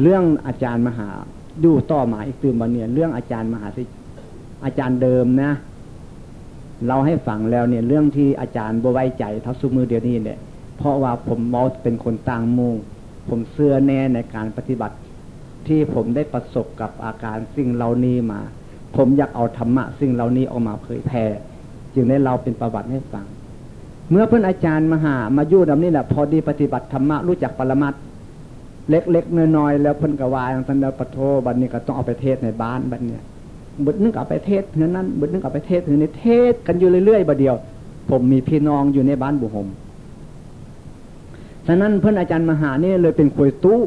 เรื่องอาจารย์มหาดูต่อมาอีกตื่นบันเนี่ยเรื่องอาจารย์มหาสิอาจารย์เดิมนะ เราให้ฟังแล้วเนี่ยเรื่องที่อาจารย์บวไว้ใจท่าสุมือเดียวนี้เนี่ย เพราะว่าผมมอสเป็นคนต่างมูผมเสื้อแน่ในการปฏิบัติ ที่ผมได้ประสบกับอาการสิ่งเหล่านี้มา ผมอยากเอาธรรมะสิ่งเหล่านี้ออกมาเผยแผ่จึงได้เราเป็นประวัติให้ฟัง เมื่อเพื่อนอาจารย์มหามายู่ดำนี่แหละพอดีปฏิบัติธรรมะรู้จักปรมัตเล็กๆน้อยๆแล้วเพิ่นกวายอย่างท่านเดปโทบัดนี้ก็ต้องเอาไปเทศในบ้านบัดเนี้ยบุดนึกเอาไปเทศเท่านั้นบุดนึกเอาไปเทศถึงในเทศกันอยู่เรื่อยๆบัดเดียว ผมมีพี่น้องอยู่ในบ้านบุหมฉะนั้นเพื่อนอาจารย์มหานี่เลยเป็นคุยตู้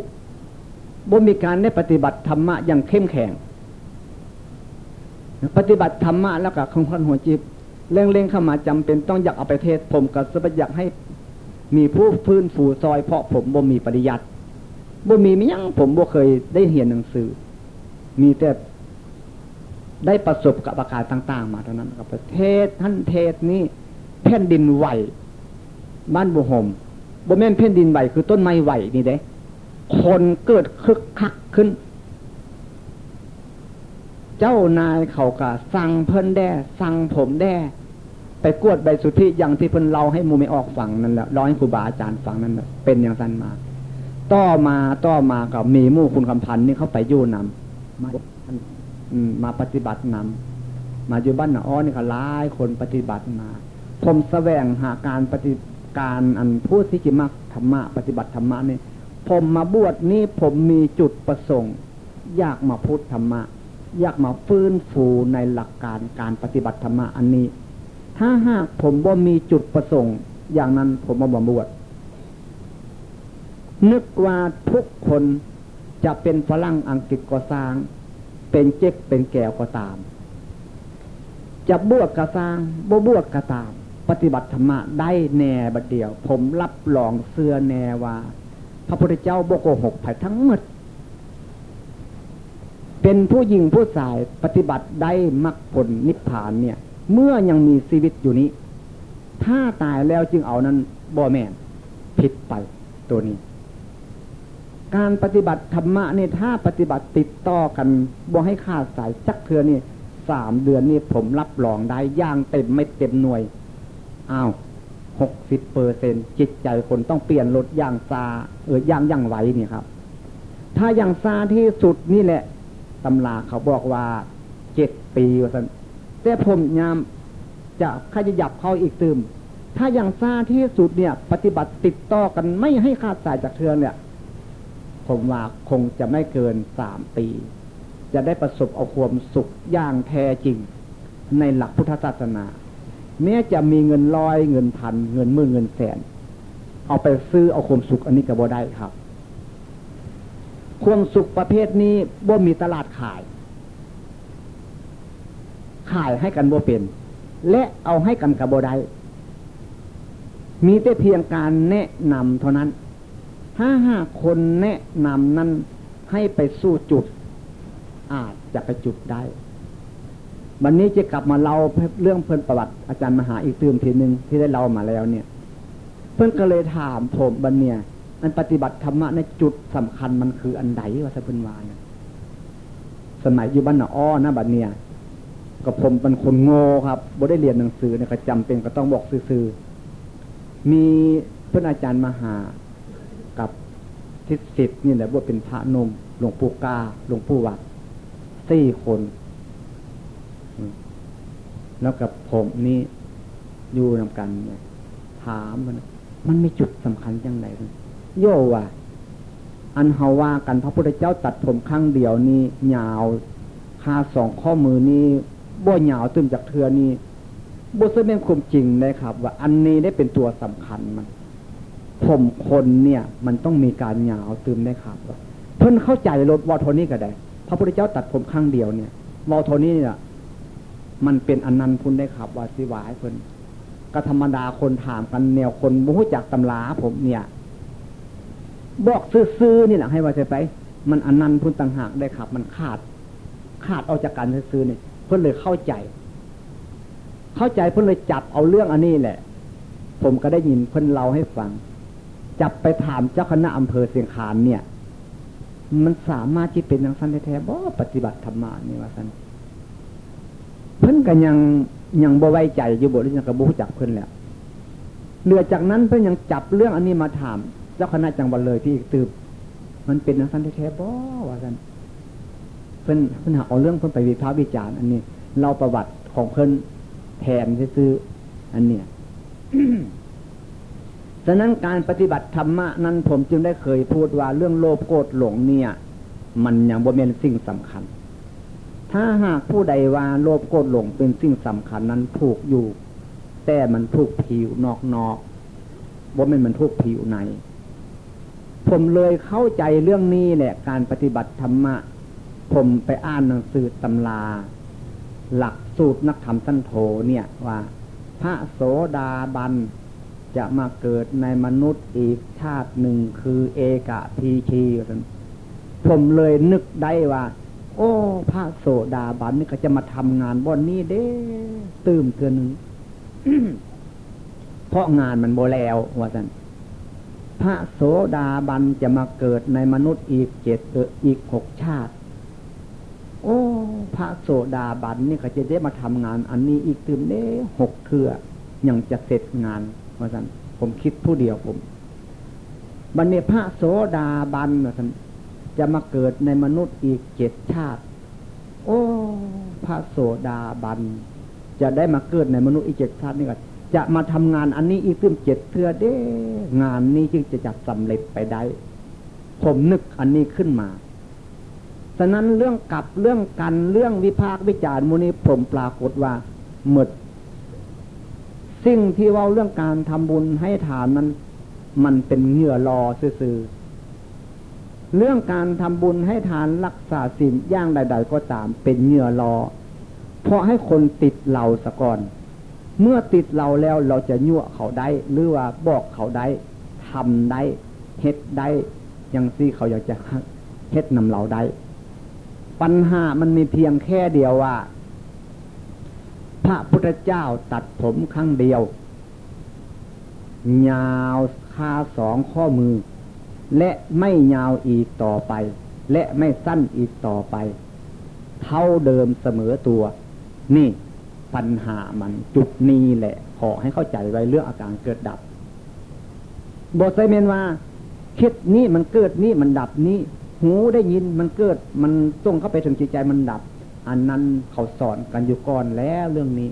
บ่มีการได้ปฏิบัติธรรมะอย่างเข้มแข็ง ปฏิบัติธรรมะแล้วก็คงคนหัวจิต เร่งๆเข้ามาจำเป็นต้องอยากเอาไปเทศผมก็สบอยากให้ มีผู้ฟื้นฟูซอยเพราะผมบ่มีปริยัติบ่มีมิยังผมบ่เคยได้เห็นหนังสือ มีแต่ได้ประสบกับอาการต่าง ๆ มาเท่านั้นกับประเทศท่านเทศนี้แผ่นดินไหวบ้านบุหมบ่แม่นแผ่นดินไหวคือต้นไม้ไหวนี่เด้คนเกิดคึกคักขึ้น เจ้านายเขากะสั่งเพิ่นแด้สั่งผมแด้ไปกวดใบสุทธิอย่างที่เพิ่นเล่าให้มูไม่ออกฟังนั่นแหละร้อยครูบาอาจารย์ฟังนั่นแหละเป็นอย่างนั้นมา ต่อมาต่อมากับมีมู่คุณคำพันธ์นี่เขาไปยู่นำมามาปฏิบัตินำมาอยู่บ้านนาอ้อนี่ก็หลายคนปฏิบัติมา ผมแสวงหาการปฏิการอันพูดที่จิมักธรรมะปฏิบัติธรรมะนี่ผมมาบวชนี่ผมมีจุดประสงค์ อยากมาพูดธรรมะ อยากมาฟื้นฟูในหลักการการปฏิบัติธรรมะอันนี้ ถ้าหากผมบ่ามีจุดประสงค์ อย่างนั้นผมมาบวชนึกว่าทุกคนจะเป็นฝรั่งอังกฤษก็สร้าง เป็นเจ๊กเป็นแก้วก็ตาม จะบวชก็สร้างบ่บวชก็ตาม ปฏิบัติธรรมะได้แน่บัดเดียว ผมรับรองเสื้อแน่ว่า พระพุทธเจ้าโบโกหกไผ่ทั้งหมด เป็นผู้หญิงผู้ชายปฏิบัติได้มรรคผลนิพพานเนี่ย เมื่อยังมีชีวิตอยู่นี้ ถ้าตายแล้วจึงเอานั้นบ่แม่นผิดไปตัวนี้ การปฏิบัติธรรมะนี่ถ้าปฏิบัติติดต่อกันบ่ให้ขาดสายจักเทือนี่สามเดือนนี่ผมรับรองได้ย่างเต็มไม่เต็มหน่วยอ้าวหกสิบเปอร์เซ็นจิตใจคนต้องเปลี่ยนรถย่างซาเออย่างย่างไหวนี่ครับ ถ้าอย่างซาที่สุดนี่แหละ ตำราเขาบอกว่าเจ็ดปีว่าสันแต่ผมยามจะขยับเขาอีกตืมถ้าอย่างซาที่สุดเนี่ย ปฏิบัติติดต่อกันไม่ให้ขาดสายจากเทือนเนี่ย ผมว่าคงจะไม่เกินสามปี จะได้ประสบเอาความสุขอย่างแท้จริง ในหลักพุทธศาสนา แม้จะมีเงินร้อยเงินพัน เงินหมื่นเงินแสน เอาไปซื้อเอาความสุขอันนี้ก็บ่ได้ครับ ความสุขประเภทนี้บ่มีตลาดขาย ขายให้กันบ่เป็น และเอาให้กันกับบ่ได้มีแต่เพียงการแนะนำเท่านั้น ถ้าหากคนแนะนำนั้นให้ไปสู้จุด อาจจะไปจุดได้ วันนี้จะกลับมาเล่าเรื่องเพื่อนประวัติอาจารย์มหาอีกตื่มทีหนึ่งที่ได้เล่ามาแล้วเนี่ย เพื่อนก็เลยถามผมบันเนี่ย อันปฏิบัติธรรมะในจุดสำคัญมันคืออันใดว่าสะเพิ่นวานสมัยอยู่บ้านอ้อนะบัดเนี่ยก็ผมเป็นคนโง่ครับบ่ได้เรียนหนังสือเนี่ยก็จำเป็นก็ต้องบอกซื่อๆมีเพื่อนอาจารย์มหากับทิศสิทธิ์นี่แหละว่าเป็นพระนมหลวงปู่กาหลวงปู่วัดสี่คน แล้วกับผมนี่อยู่นำกันเนี่ยถามมันมันไมีจุดสำคัญยังไง โยว่า อันเฮาว่ากันพระพุทธเจ้าตัดผมครั้งเดียวนี่ยาวคาสองข้อมือนี่บ่ยาวตึมจากเทือนี่บ่ซึ่งเป็นความจริงเลยครับ ว่า อันนี้ได้เป็นตัวสำคัญมัน ผมคนเนี่ย มันต้องมีการยาวตึมได้ครับเพิ่นเข้าใจรถวอทนี่ก็ได้ พระพุทธเจ้าตัดผมครั้งเดียวเนี่ยวอทนี่เนี่ยมันเป็นอนันต์พุนได้ครับ ว่าสิวายเพิ่นก็ธรรมดาคนถามกันแนวคนบู้จักตำราผมเนี่ย บอกซื้อๆนี่แหละให้ว่าจะไป มันอนันต์พุนต่างหากได้ครับ มันขาด ขาดออกจากการซื้อๆเนี่ยเพื่อนเลยเข้าใจ เข้าใจเพื่อนเลยจับเอาเรื่องอันนี้แหละ ผมก็ได้ยินเพื่อนเล่าให้ฟัง จับไปถามเจ้าคณะอำเภอเสียงคานเนี่ย มันสามารถที่เป็นอย่างสั้นแท้ๆบ่ปฏิบัติธรรมะนี่ว่าสั้นเพิ่อนก็ยังยังบ่ไว้ใจอยู่บ่หรือยังกระบุจักเพิ่อนแล้วเหลือจากนั้นเพิ่อนยังจับเรื่องอันนี้มาถาม เจ้าคณะจังหวัดเลยที่ตืบมันเป็นอย่างสั้นแท้ๆบ่ว่าสั้นเพิ่นเพิ่นหาเอาเรื่องเพิ่นไปวิพากษ์วิจารณ์อันนี้ เราประวัติของเพิ่นแทนซื้ออันเนี้ยฉะนั้นการปฏิบัติธรรมะนั้นผมจึงได้เคยพูดว่าเรื่องโลภโกรธหลงเนี่ย มันยังบ่เป็นสิ่งสำคัญ ถ้าหากผู้ใดว่าโลภโกรธหลงเป็นสิ่งสำคัญนั้นถูกอยู่ แต่มันถูกผิวนอกนอกบ่เป็นมันถูกผิวใน ผมเลยเข้าใจเรื่องนี้แหละ การปฏิบัติธรรมะ ผมไปอ่านหนังสือตำรา หลักสูตรนักธรรมสั้นโทเนี่ยว่า พระโสดาบันจะมาเกิดในมนุษย์อีกชาติหนึ่งคือเอกะพีชีผมเลยนึกได้ว่า โอ้ พระโสดาบันนี่ก็จะมาทำงานบอนนี้เด้ ตื่มเตือนหนึ่งเพราะงานมันโบแล้วว่าสัน พระโสดาบันจะมาเกิดในมนุษย์อีกเจ็ดเอออีกหกชาติ โอ้ พระโสดาบันนี่ก็จะได้มาทำงาน อันนี้อีกตื่มเด้หกเทือยังจะเสร็จงานว่าสั้นผมคิดผู้เดียวผมบันเนพระโสดาบันว่าสันจะมาเกิดในมนุษย์อีกเจ็ดชาติ โอ้ พระโสดาบันจะได้มาเกิดในมนุษย์อีกเจ็ดชาตินี่ก็ จะมาทำงานอันนี้อีกตึ้มเจ็ดเทือเด้งานนี้จึงจะจัดสำเร็จไปได้ ผมนึกอันนี้ขึ้นมา ฉะนั้นเรื่องกับเรื่องกันเรื่องวิพากษ์วิจารณ์มูนี้ผมปรากฏว่าหมดสิ่งที่ว่าเรื่องการทำบุญให้ทานนั้น มันเป็นเหงื่อรอซื่อเรื่องการทำบุญให้ทานรักษาศีลย่างใด ๆ ก็ตามเป็นเหงื่อรอ เพราะให้คนติดเราสะก่อน เมื่อติดเราแล้วเราจะยั่วเขาได้ หรือว่าบอกเขาได้ทำได้เฮ็ดได้ยังซี่เขาอยากจะเฮ็ดนำเราได้ ปัญหามันมีเพียงแค่เดียวว่า พระพุทธเจ้าตัดผมครั้งเดียวยาวคาสองข้อมือ และไม่ยาวอีกต่อไป และไม่สั้นอีกต่อไป เท่าเดิมเสมอตัว นี่ ปัญหามันจุดนี้แหละ ขอให้เข้าใจไว้เรื่องอาการเกิดดับ บทไซเมนว่าคิดนี้มันเกิดนี้มันดับนี้ หูได้ยินมันเกิดมันส่งเข้าไปถึงจิตใจมันดับ อันนั้นเขาสอนกันอยู่ก่อนแล้วเรื่องนี้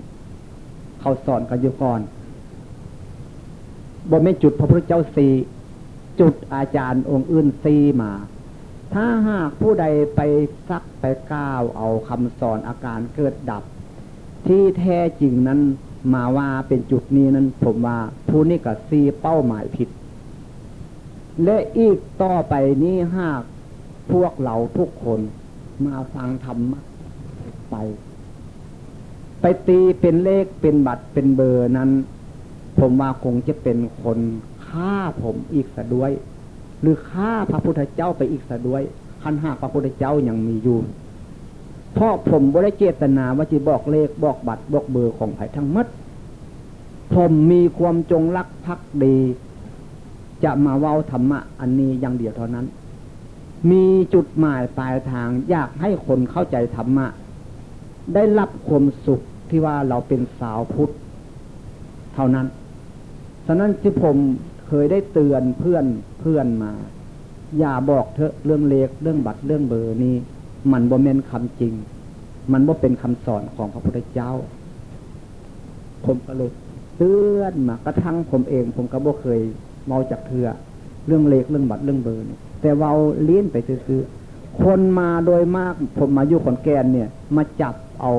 เขาสอนกันอยู่ก่อนบ่ไม่จุดพระพุทธเจ้าสีจุดอาจารย์องค์อื่นซีมา ถ้าหากผู้ใดไปซักไปก้าวเอาคำสอนอาการเกิดดับ ที่แท้จริงนั้นมาว่าเป็นจุดนี้นั้น ผมว่าผู้นี้กับซีเป้าหมายผิด และอีกต่อไปนี้หากพวกเราทุกคนมาฟังธรรมะไป ไปตีเป็นเลขเป็นบัตรเป็นเบอร์นั้น ผมว่าคงจะเป็นคนฆ่าผมอีกสะด้วย หรือฆ่าพระพุทธเจ้าไปอีกสะด้วยคันหากพระพุทธเจ้ายังมีอยู่ เพราะผมบริเจตนาว่าจะบอกเลขบอกบัตรบอกเบอร์ของไผ่ทั้งมัดผมมีความจงรักภักดี จะมาเว้าธรรมะ อันนี้อย่างเดียวเท่านั้น มีจุดหมายปลายทางอยากให้คนเข้าใจธรรมะ ได้รับความสุขที่ว่าเราเป็นสาวพุทธ เท่านั้น ฉะนั้นที่ผมเคยได้เตือนเพื่อนเพื่อนมา อย่าบอกเถอะเรื่องเลขเรื่องบัตรเรื่องเบอร์นี้ มันบ่เมนคำจริง มันบ่เป็นคำสอนของพระพุทธเจ้า ผมก็เลยเตือนมากระทั่งผมเอง ผมก็บ่เคยเมาจากเถื่อเรื่องเลขเรื่องบัตรเรื่องเบอร์เนี่ยแต่เว่าเลี้ยนไปซื้อคนมาโดยมากผมมาอยู่ขอนแก่นเนี่ย มาจับเอา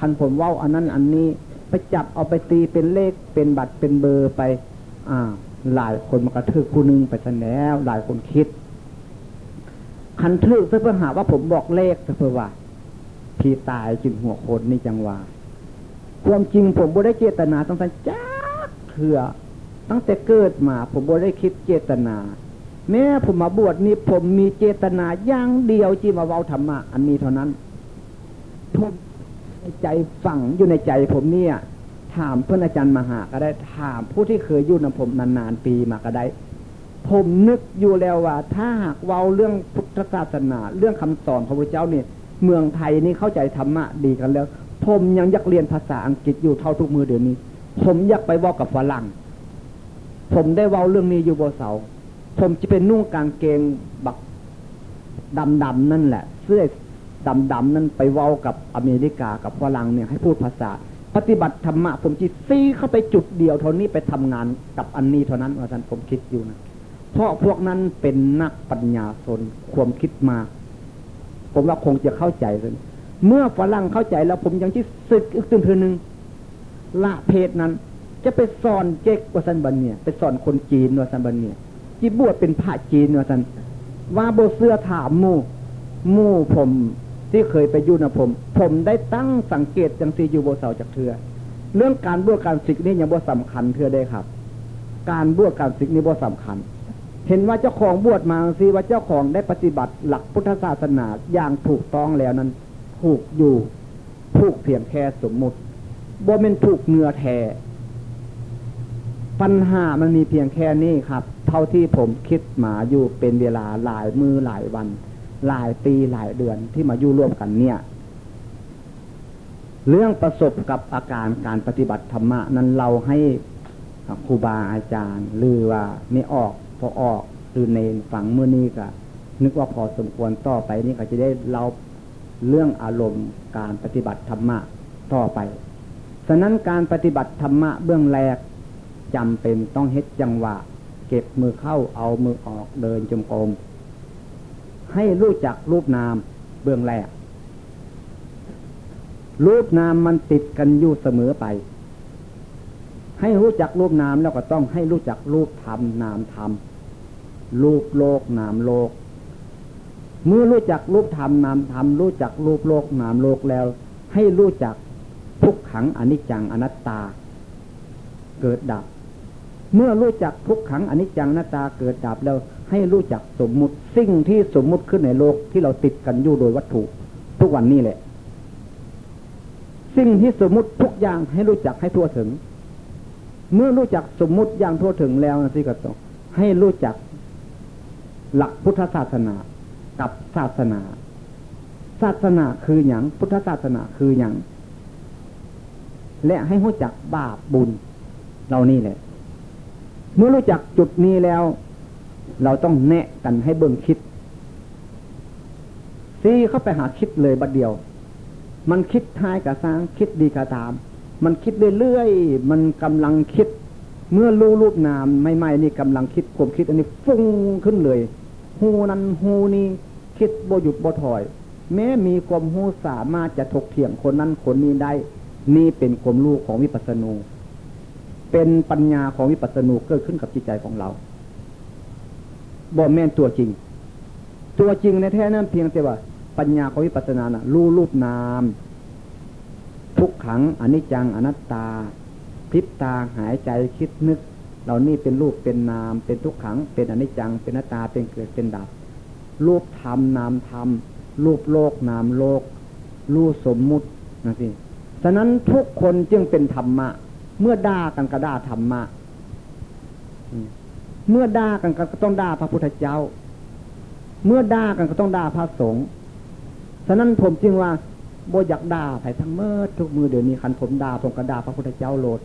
คันผมว่าอันนั้นอันนี้ไปจับเอาไปตีเป็นเลขเป็นบัตรเป็นเบอร์ไป อ่า หลายคนมากระทึกผู้นึงไปซะแล้วหลายคนคิด คันทึกเพื่อหาว่าผมบอกเลขเพื่อว่าพี่ตายจินหัวคนนี่จังว่า ความจริงผมบ่ได้เจตนาตั้งแต่จ้าเถื่อตั้งแต่เกิดมา ผมบ่ได้คิดเจตนา แม้ผมมาบวชนี่ผมมีเจตนาอย่างเดียวที่มาเว้าธรรมะอันนี้เท่านั้นผมในใจฝังอยู่ในใจผมเนี่ย ถามเพื่อนอาจารย์มหาก็ได้ถามผู้ที่เคยอยู่ในผมนานๆปีมาก็ได้ ผมนึกอยู่แล้วว่า ถ้าหากเว้าเรื่องพุทธศาสนา เรื่องคำสอนพระพุทธเจ้าเนี่ยเมืองไทยนี่เข้าใจธรรมะดีกันแล้ว ผมยังอยากเรียนภาษาอังกฤษอยู่เท่าทุกมือเดี๋ยวนี้ ผมอยากไปว่ากับฝรั่ง ผมได้เว้าเรื่องนี้อยู่บนเสา ผมจะเป็นนุ่งกางเกงบักดำๆนั่นแหละ เสื้อดำๆนั่นไปเว้ากับอเมริกากับฝรั่งเนี่ยให้พูดภาษา ปฏิบัติธรรมะผมจิตซีเข้าไปจุดเดียวเท่านี้ไปทำงานกับอันนี้เท่านั้นว่าท่านผมคิดอยู่นะ เพราะพวกนั้นเป็นนักปัญญาสนความคิดมา ผมว่าคงจะเข้าใจเลยเมื่อฝรั่งเข้าใจแล้วผมยังที่สึกอีกตื่นเธอหนึ่งละเพศนั้น จะไปสอนเจ๊กวาสันบันเนี่ยไปสอนคนจีนวาสันบันเนี่ยจีบวชเป็นพระจีนว่าสันว่าโบเสื้อถามมู่มู่ผมที่เคยไปยุ่นะผม ผมได้ตั้งสังเกตจังซีอยู่โบเสาจากเธอเรื่องการบวชการศึกนี่ยังบ่สำคัญเธอได้ครับ การบวชการศึกนี่บ่สำคัญ เห็นว่าเจ้าของบวชมาสิว่าเจ้าของได้ปฏิบัติหลักพุทธศาสนาอย่างถูกต้องแล้วนั้น ถูกอยู่ถูกเพียงแค่สมมุติบ่เป็นถูกเนื้อแท้ปัญหามันมีเพียงแค่นี้ครับ เท่าที่ผมคิดมาอยู่เป็นเวลาหลายมือหลายวัน หลายปีหลายเดือนที่มาอยู่ร่วมกันเนี่ย เรื่องประสบกับอาการการปฏิบัติธรรมะนั้นเราให้ครูบาอาจารย์ หรือว่าไม่ออก พอออกคือเนนฝังเมื่อนี้ก็นึกว่าพอสมควรต่อไปนี่ก็จะได้เราเรื่องอารมณ์การปฏิบัติธรรมะต่อไป ฉะนั้นการปฏิบัติธรรมะเบื้องแรกจำเป็นต้องเฮ็ดจังหวะ เก็บมือเข้าเอามือออกเดินจมกรมให้รู้จักรูปนามเบื้องแรก รูปนามมันติดกันอยู่เสมอไป ให้รู้จักรูปนามแล้วก็ต้องให้รู้จักรูปธรรมนามธรรม รูปโลกนามโลก เมื่อรู้จักรูปธรรมนามธรรมรู้จักรูปโลกนามโลกแล้ว ให้รู้จักทุกขังอนิจจังอนัตตา เกิดดับ เมื่อรู้จักทุกขังอนิจจังอนัตตาเกิดดับแล้ว ให้รู้จักสมมุติสิ่งที่สมมุติขึ้นในโลกที่เราติดกันอยู่โดยวัตถุ ทุกวันนี้แหละ สิ่งที่สมมุติทุกอย่างให้รู้จักให้ทั่วถึง เมื่อรู้จักสมมุติอย่างทั่วถึงแล้วนะสิก็ต้องให้รู้จัก หลักพุทธศาสนากับศาสนา ศาสนาคืออย่างพุทธศาสนาคืออย่างและให้รู้จักบาปบุญเรานี่แหละ เมื่อรู้จักจุดนี้แล้ว เราต้องแนะกันให้เบิ่งคิดซีเข้าไปหาคิดเลยบัดเดียว มันคิดท้ายกะสร้างคิดดีกะตาม มันคิดเรื่อยๆมันกำลังคิด เมื่อรู้รูปนามไม่ไม่นี่กำลังคิดผมคิดอันนี้ฟุ้งขึ้นเลย หูนั้นหูนี้คิดบ่หยุดบ่ถอย แม้มีความหูสามารถจะถกเถียงคนนั้นคนนี้ได้ นี่เป็นความรู้ของวิปัสสนู เป็นปัญญาของวิปัสสนูเกิดขึ้นกับจิตใจของเราบ่แม่นตัวจริง ตัวจริงในแท้นั้นเพียงแต่ว่า ปัญญาของวิปัสสนานะรู้รูปนาม ทุกขังอนิจจังอนัตตาพิบตาหายใจคิดนึก เหล่านี้เป็นรูปเป็นนาม เป็นทุกขัง เป็นอนิจจัง เป็นนัตตาเป็นเกิดเป็นดับ รูปธรรมนามธรรม รูปโลกนามโลก รูปสมมุตินะสิฉะนั้นทุกคนจึงเป็นธรรมะ เมื่อด่ากันก็ด่าธรรมะเมื่อด่ากันก็ต้องด่าพระพุทธเจ้า เมื่อด่ากันก็ต้องด่าพระสงฆ์ฉะนั้นผมจึงว่าโบอยากด่าไปทั้งเมื่อทุกมือเดี๋ยวนี้คันผมด่าผมก็ด่าพระพุทธเจ้าโลด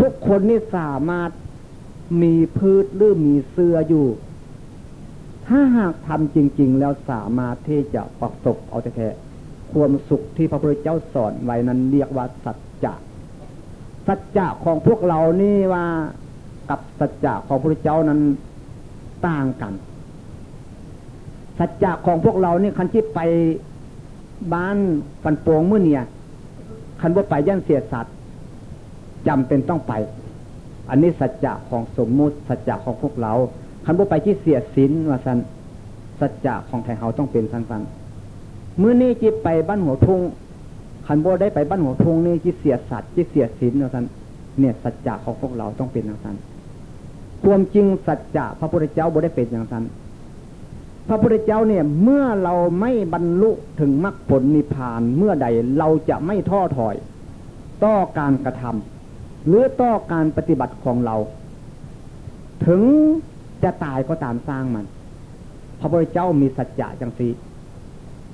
ทุกคนนี่สามารถมีพืชหรือมีเสื้ออยู่ ถ้าหากทำจริง ๆ แล้วสามารถที่จะประสบเอาแท้ความสุขที่พระพุทธเจ้าสอนไว้นั้นเรียกว่าสัจจะสัจจะของพวกเรานี่ว่ากับสัจจะของพระพุทธเจ้านั้นต่างกัน สัจจะของพวกเรานี่คันที่ไปบ้านฟันโปงเมื่อเนี่ยคันว่าไปย่านเสียสัตว์ จำเป็นต้องไป อันนี้สัจจะของสมมุติสัจจะของพวกเราคันว่ไปที่เสียสินว่าสันสัจจะของไทยเขาต้องเป็นสันสันเมื่อนี้จิไปบ้านหัวทุ่งคันโบได้ไปบ้านหัวทุ่งนี่จิเสียสัตว์จิเสียสินว่าสันเนี่ยสัจจะของพวกเราต้องเป็นอย่างนั้นความจริงสัจจะพระพุทธเจ้าบ่ได้เป็นอย่างนั้นพระพุทธเจ้าเนี่ยเมื่อเราไม่บรรลุถึงมรรคผลนิพพานเมื่อใดเราจะไม่ท้อถอย ต่อการกระทำ หรือต่อการปฏิบัติของเรา ถึงจะตายก็ตามสร้างมัน พระพุทธเจ้ามีสัจจะจังสี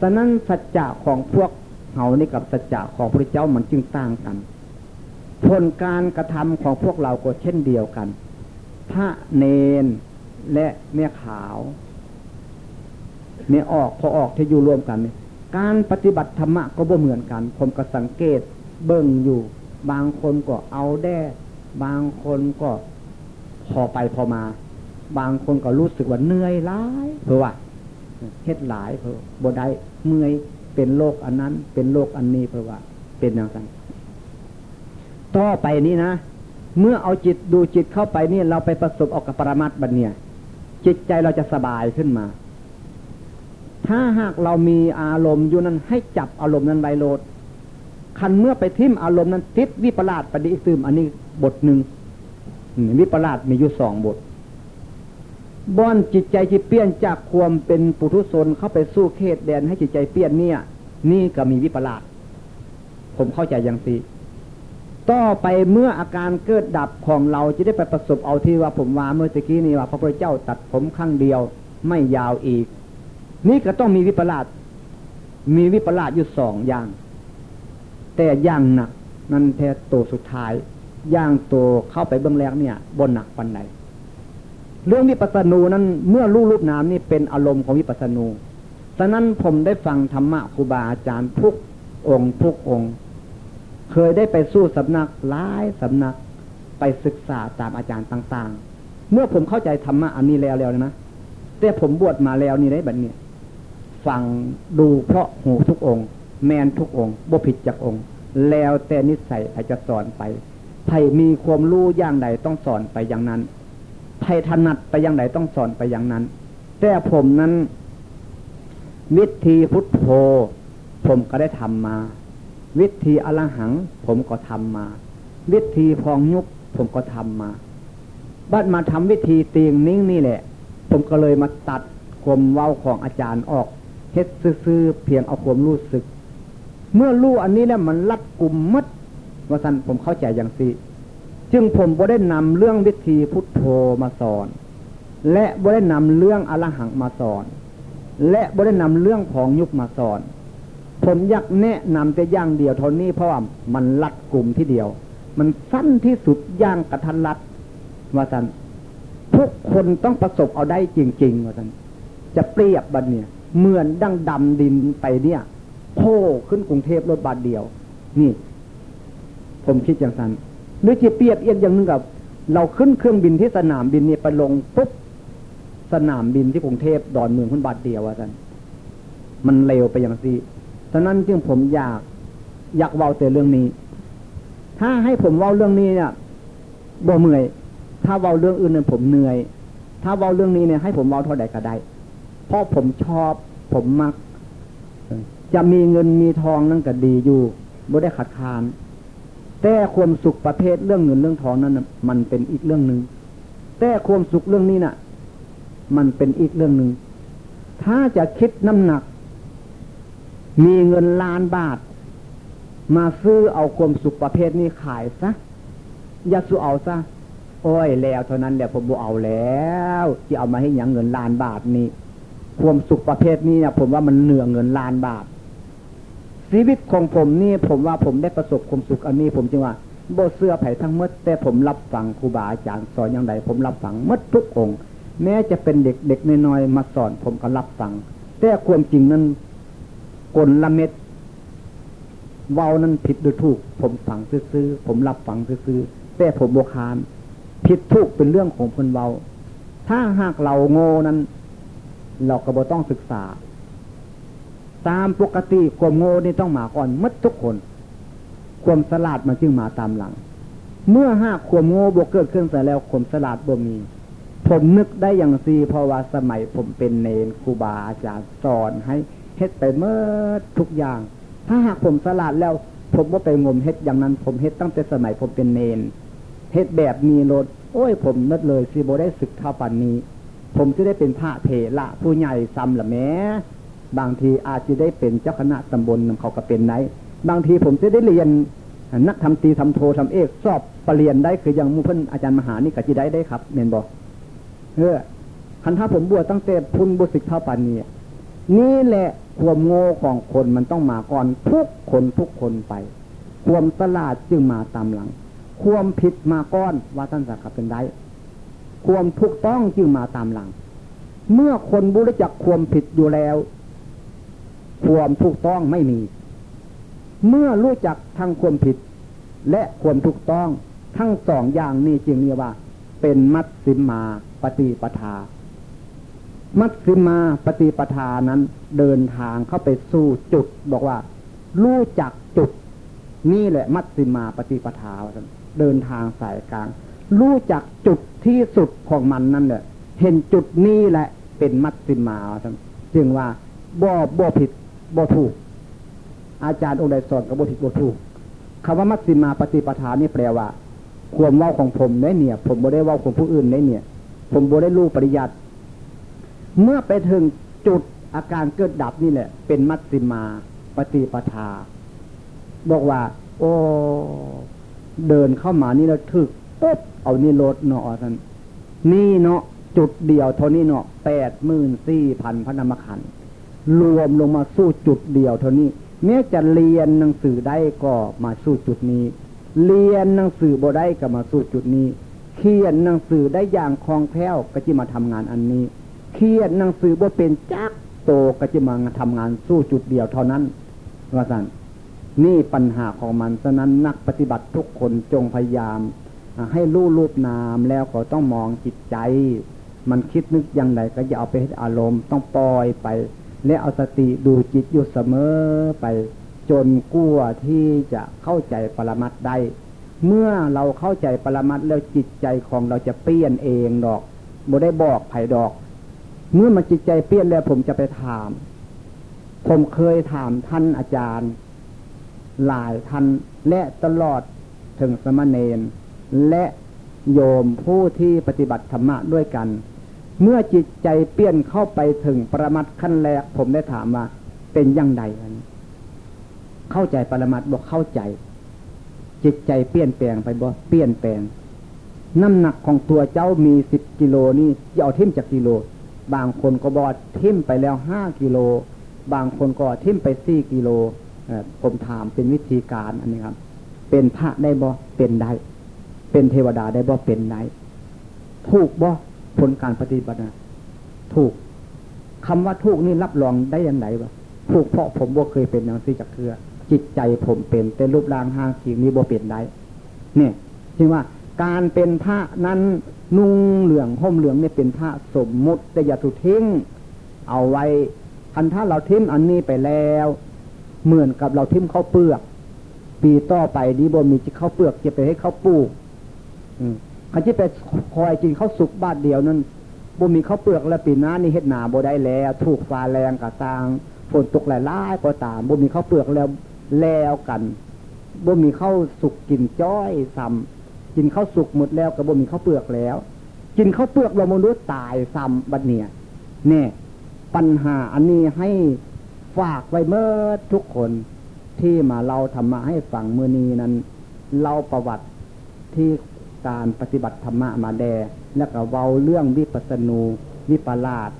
ฉะนั้นสัจจะของพวกเฮานี่กับสัจจะของพระเจ้ามันจึงต่างกัน ผลการกระทำของพวกเราก็เช่นเดียวกัน พระเนนและแม่ขาวเนี่ยออกพอออกที่อยู่รวมกัน การปฏิบัติธรรมะก็บ่เหมือนกัน ผมก็สังเกตเบิ่งอยู่ บางคนก็เอาแด้ บางคนก็พอไปพอมา บางคนก็รู้สึกว่าเหนื่อยล้ายเพราะว่าเฮ็ดหลายเพราะบ่ได้เมื่อยเป็นโรคอันนั้น เป็นโรคอันนี้เพราะว่า เป็นอย่างนั้นต่อไปนี้นะเมื่อเอาจิตดูจิตเข้าไปนี่เราไปประสบออกกับปรมัตบันเนี่ยจิตใจเราจะสบายขึ้นมา ถ้าหากเรามีอารมณ์อยู่นั้นให้จับอารมณ์นั้นไว้โลด คันเมื่อไปทิมอารมณ์นั้นติดวิปลาสปฏิซึมอันนี้บทหนึ่งวิปลาสมีอยู่สองบทบ่อนจิตใจที่เปลี่ยนจากความเป็นปุถุชนเข้าไปสู้เขตแดนให้จิตใจเปลี่ยนเนี่ย นี่ก็มีวิปลาสผมเข้าใจอย่างสีต่อไปเมื่ออาการเกิดดับของเราจะได้ไปประสบเอาที่ว่าผมว่าเมื่อตะกี้นี้ว่าพระพุทธเจ้าตัดผมข้างเดียวไม่ยาวอีก นี่ก็ต้องมีวิปลาสมีวิปลาสอยู่สองอย่าง แต่ย่างหนัก นั่นแท้ตัวสุดท้ายย่างตัวเข้าไปเบื้องแรกเนี่ยบนหนักปันใดเรื่องวิปัสสนูนั้นเมื่อรูปรูปนามนี่เป็นอารมณ์ของวิปัสสนูฉะนั้นผมได้ฟังธรรมะครูบาอาจารย์ทุกองค์ทุกองค์ เคยได้ไปสู้สำนักหลายสำนักไปศึกษาตามอาจารย์ต่างๆ เมื่อผมเข้าใจธรรมะอันนี้แล้วแล้วนะแต่ผมบวชมาแล้วนี่ได้แบบนี้ฟังดูเพราะหูทุกองค์ แมนทุกองค์บ่ผิดจากองค์ แล้วแต่นิสัยใครจะสอนไปใครมีความรู้อย่างใดต้องสอนไปอย่างนั้นใครถนัดไปอย่างใดต้องสอนไปอย่างนั้น แต่ผมนั้น วิธีพุทโธ ผมก็ได้ทำมา วิธีอรหัง ผมก็ทำมา วิธีพองยุกผมก็ทำมาบัดมาทำวิธีเตียงนิ่งนี่แหละ ผมก็เลยมาตัดความเว้าของอาจารย์ออกเฮ็ดซื่อเพียงเอาความรู้สึก เมื่อรู้อันนี้แล้วมันรัดกลุ่มมัดว่าสันผมเข้าใจอย่างสิจึงผมบ่ได้นำเรื่องวิธีพุทโธมาสอน และบ่ได้นำเรื่องอรหังมาสอน และบ่ได้นำเรื่องของยุคมาสอน ผมอยากแนะนำแต่ย่างเดียวเท่านี้เพราะว่ามันรัดกลุ่มที่เดียว มันสั้นที่สุดย่างกระทันรัดว่าสันทุกคนต้องประสบเอาได้จริงๆว่าสันจะเปรียบบัดเนี่ยเหมือนดั้งดำดินไปเนี่ย โผล่ขึ้นกรุงเทพรถบัสเดียว นี่ ผมคิดอย่างนั้นหรือจะเปรียบเอียนอย่างนึงกับ เราขึ้นเครื่องบินที่สนามบินเนี่ยไปลงปุ๊บสนามบินที่กรุงเทพดอนเมืองขึ้นบัสเดียวว่าท่านมันเร็วไปอย่างซีฉะนั้นจึงผมอยากอยากเว้าแต่เรื่องนี้ ถ้าให้ผมเว้าเรื่องนี้เนี่ยบ่เมื่อย ถ้าเว้าเรื่องอื่นเนี่ยผมเหนื่อย ถ้าเว้าเรื่องนี้เนี่ยให้ผมเว้าเท่าใดก็ได้ เพราะผมชอบ ผมมัก จะมีเงินมีทองนั่นก็ดีอยู่บ่ได้ขัดขาน แต่ความสุขประเภทเรื่องเงินเรื่องทองนั้นมันเป็นอีกเรื่องหนึ่งแต่ความสุขเรื่องนี้น่ะ มันเป็นอีกเรื่องหนึ่งถ้าจะคิดน้ำหนัก มีเงินล้านบาท มาซื้อเอาความสุขประเภทนี้ขายซะอย่าสู้เอาซะโอ้ยแล้วเท่านั้นแหละผมบ่เอาแล้วที่เอามาให้ยังเงินล้านบาทนี้ ความสุขประเภทนี้เนี่ยผมว่ามันเหนือเงินล้านบาท ชีวิตของผมนี่ผมว่าผมได้ประสบความสุขอันนี้ผมจึงว่าโบเสื้อไผ่ทั้งมดแต่ผมรับฟังครูบาอาจารย์สอนอย่างไรผมรับฟังมดทุกองค์ แม้จะเป็นเด็กเด็กน้อยๆมาสอนผมก็รับฟัง แต่ความจริงนั้นกลละเม็ดเว้านั้นผิดหรือถูก ผมฟังซื้อผมรับฟังซื้อแต่ผมโบคานผิดถูกเป็นเรื่องของคนเว้า ถ้าหากเราโง่นั้น เราก็บ่ต้องศึกษา ตามปกติความโง่นี่ต้องมาก่อนมัดทุกคน ความสลาดมันจึงมาตามหลัง เมื่อหากความโง่บวกเกิดขึ้นแต่แล้วความสลาดบ่มี ผมนึกได้อย่างซีเพราะว่าสมัยผมเป็นเนนครูบาอาจารย์สอนให้เฮ็ดไปเมื่อทุกอย่าง ถ้าหากผมสลาดแล้ว ผมว่าไปงมเฮ็ดอย่างนั้น ผมเฮ็ดตั้งแต่สมัยผมเป็นเนนเฮ็ดแบบมีรถโอ้ย ผมนึกเลยซีโบได้ศึกเท่าปันนี้ ผมจะได้เป็นพระเถระผู้ใหญ่ซ้ำละแม้ บางทีอาจจะได้เป็นเจ้าคณะตำบลเขาก็เป็นไหน บางทีผมจะได้เรียนนักทำตีทำโททำเอกสอบปรริญญาได้คืออย่างมุพันอาจารย์มหานี่ก็จะได้ได้ครับเมนบอกเออคันถ้าผมบวชตั้งแต่พุนบุสิกเท่าปันนี้นี่แหละความโง่ของคนมันต้องมาก่อนทุกคนทุกคนไป ความตลาดจึงมาตามหลัง ความผิดมาก้อนว่าท่านสักเป็นได้ ความถูกต้องจึงมาตามหลัง เมื่อคนบุรจักความผิดอยู่แล้ว ความถูกต้องไม่มี เมื่อรู้จักทั้งความผิด และความถูกต้องทั้งสองอย่างนี้จึงเรียกว่า เป็นมัดสิมมาปฏิปทา มัชสิมาปฏิปทานั้นเดินทางเข้าไปสู่จุด บอกว่า รู้จักจุด นี่แหละมัชสิมาปฏิปทาเดินทางสายกลาง รู้จักจุดที่สุดของมันนั่นแหละเห็นจุดนี้แหละเป็นมัชสิมาจึงว่าบ่บ่ผิด บ่ถูก อาจารย์องค์ใดสอนกับบ่ผิดบ่ถูกคำว่ามัชสิมาปฏิปทานี่แปลว่า ความว่าของผมได้เนี่ย ผมบ่ได้ว่าของผู้อื่นได้เนี่ย ผมบ่ได้รู้ปริยัติ เมื่อไปถึงจุดอาการเกิดดับนี่แหละ เป็นมัตสิมาปฏิปทา บอกว่า โอ้เดินเข้ามานี่แล้วถึกปุ๊บเอานี่รถเนาะท่านนี่เนาะจุดเดียวเท่านี้เนาะแปดหมื่นสี่พันพระนามขัน รวมลงมาสู้จุดเดียวเท่านี้แม้จะเรียนหนังสือได้ก็มาสู้จุดนี้ เรียนหนังสือบ่ได้ก็มาสู้จุดนี้ เขียนหนังสือได้อย่างคล่องแคล่วก็จะมาทำงานอันนี้ เขียนหนังสือบ่เป็นจักโตก็จะมาทำงานสู้จุดเดียวเท่านั้นว่าสันนี่ปัญหาของมันฉะนั้นนักปฏิบัติทุกคนจงพยายาม ให้รู้รูปนามแล้วก็ต้องมองจิตใจ มันคิดนึกอย่างไรก็อย่าเอาไปให้อารมณ์ต้องปล่อยไป และเอาสติดูจิตอยู่เสมอไปจนกู้ที่จะเข้าใจปรมัตได้ เมื่อเราเข้าใจปรมัตแล้วจิตใจของเราจะเปลี่ยนเองดอกบ่ได้บอกไผ่ดอก เมื่อมันจิตใจเปลี่ยนแล้วผมจะไปถาม ผมเคยถามท่านอาจารย์ หลายท่านและตลอดถึงสมณเณรและโยมผู้ที่ปฏิบัติธรรมะด้วยกัน เมื่อจิตใจเปลี่ยนเข้าไปถึงประมัดขั้นแรก ผมได้ถามว่า เป็นยังไงเข้าใจปรมัดบอกเข้าใจ จิตใจเปลี่ยนแปลงไปบอกเปลี่ยนแปลง น้ำหนักของตัวเจ้ามีสิบกิโลนี่จะเอาทิ่มจากกิโล บางคนก็บอกทิ่มไปแล้วห้ากิโล บางคนก็ทิ่มไปสี่กิโลผมถามเป็นวิธีการอันนี้ครับ เป็นพระได้บ่เป็นได้ เป็นเทวดาได้บ่เป็นได้ถูกบ่ ผลการปฏิบัติถูกคำว่าถูกนี่รับรองได้ยังไงวะถูกเพราะผมบ่เคยเป็นอย่างที่จากเคือจิตใจผมเป็น แต่รูปร่างห้างขีนี้บ่เปลี่ยนได้เนี่ยจึงว่าการเป็นพระนั้นนุ่งเหลืองห่มเหลืองเนี่ยเป็นพระสมมุติแต่อย่าถูกทิ้ง เอาไว้คันถ้าเราทิ้มอันนี้ไปแล้ว เหมือนกับเราทิ้มข้าวเปลือก ปีต่อไปดีบนมีจะข้าวเปลือกจะไปให้ข้าวปูก คันที่ไปคอยกินข้าวสุกบ้าทเดียวนั้นบ่มีข้าวเปลือกแล้วปีน้านี่เฮ็ดหนาบ่ได้แล้ว ถูกฟ้าแรงกระตางฝนตกหลายล่ก็ตามบ่มีข้าวเปลือกแล้วแล้วกันบ่มีข้าวสุกกินจ้อยซ้ำกินข้าวสุกหมดแล้วกระบมีข้าวเปลือกแล้ว กินข้าวเปลือกเรามนุษย์ตายซ้ำบัดเนี่ยเนี่ยปัญหาอันนี้ให้ฝากไว้เมื่อทุกคนที่มาเราธรรมะให้ฟังเมื่อนี้นั้นเล่าประวัติที่ การปฏิบัติธรรมะมาแด แล้วก็เว้าเรื่องวิปัสสนูวิปลาส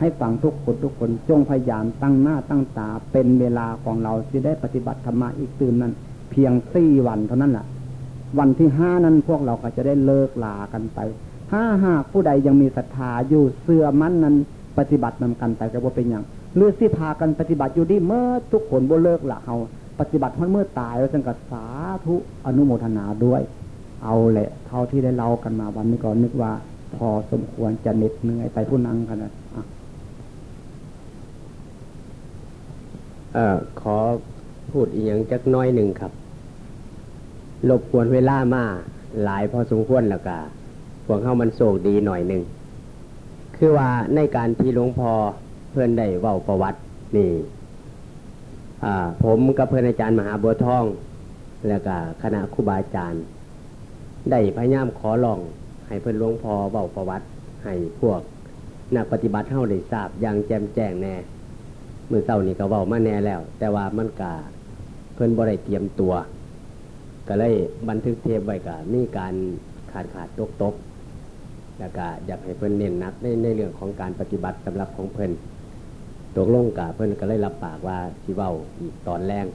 ให้ฟังทุกคนทุกคนจงพยายามตั้งหน้าตั้งตาเป็นเวลาของเราที่ได้ปฏิบัติธรรมะอีกตื่นนั้น เพียงสี่วันเท่านั้นแหละวันที่ห้านั้นพวกเราก็จะได้เลิกลากันไปถ้าหากผู้ใดยังมีศรัทธาอยู่เสื่อมั่นนั้นปฏิบัตินำกันไปก็บ่เป็นอย่างหรือสิพากันปฏิบัติอยู่ดีเมื่อทุกคนบ่เลิกละเขาปฏิบัติเมื่อตายแล้วจึงกัสาธุอนุโมทนาด้วย เอาแหละ เท่าที่ได้เล่ากันมาวันนี้ก็นึกว่า พอสมควรจะเหน็ดเหนื่อยไปผู้นั่งกันนะเออขอพูดอีกอย่างจักน้อยหนึ่งครับรบกวนเวลามาหลายพอสมควรแล้วก็พวกเข้ามันโศกดีหน่อยหนึ่ง คือว่าในการที่หลวงพ่อเพื่อนได้เว้าประวัตินี่ผมกับเพื่อนอาจารย์มหาบัวทอง แล้วก็คณะครูบาอาจารย์ ได้พยายามขอลอง ให้เพื่อนหลวงพ่อเว้าประวัติ ให้พวกนักปฏิบัติเท่าได้ทราบอย่างแจ่มแจ้งแน่มือเศร้านี่ก็เว้ามาแน่แล้ว แต่ว่ามันกาเพื่อนบ่ได้เตรียมตัว ก็เลยบันทึกเทปไว้กับมีการขาดขาดตกตกแล้วก็อยากให้เพื่อนเน้นนักในในเรื่องของการปฏิบัติสำหรับของเพื่อนตกลงกับเพื่อนก็เลยรับปากว่าสิเว้าอีกตอนแรง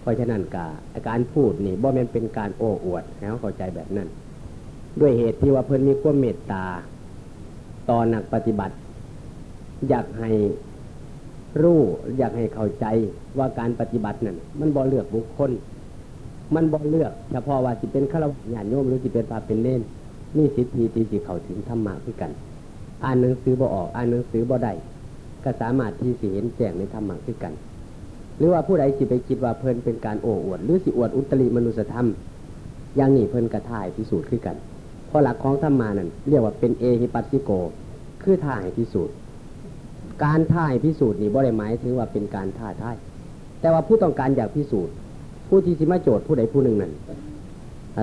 เพราะฉะนั้นกาการพูดนี่บ่แม่นเป็นการโอ้อวดให้เขาเข้าใจแบบนั้น ด้วยเหตุที่ว่าเพื่อนมีความเมตตาตอนนักปฏิบัติ อยากให้รู้อยากให้เข้าใจว่าการปฏิบัตินั่นมันบ่เลือกบุคคล มันบ่เลือกเฉพาะว่าจะเป็นฆราวาสญาติโยมหรือจะเป็นพระเป็นเล่นนี่สิทธิที่สิเข้าถึงธรรมะคือกัน อ่านหนังสือบ่ออกอ่านหนังสือบ่ได้ก็สามารถที่สิเห็นแจ้งในธรรมะคือกัน หรือว่าผู้ใดสิไปคิดว่าเพลินเป็นการโอ้อวด หรือสิอวดอุตริมนุสธรรมอย่างนี้เพลินกระท่ายพิสูจน์คือกันเพราะหลักของธรรมานั่นเรียกว่าเป็นเอหิปัสสิโก คือท่ายพิสูจน์ การท่ายพิสูจน์นี่บ่ได้หมายถึงว่าเป็นการท่าท่าย แต่ว่าผู้ต้องการอยากพิสูจน์ ผู้ที่สิมาโจทย์ผู้ใดผู้หนึ่งนั้น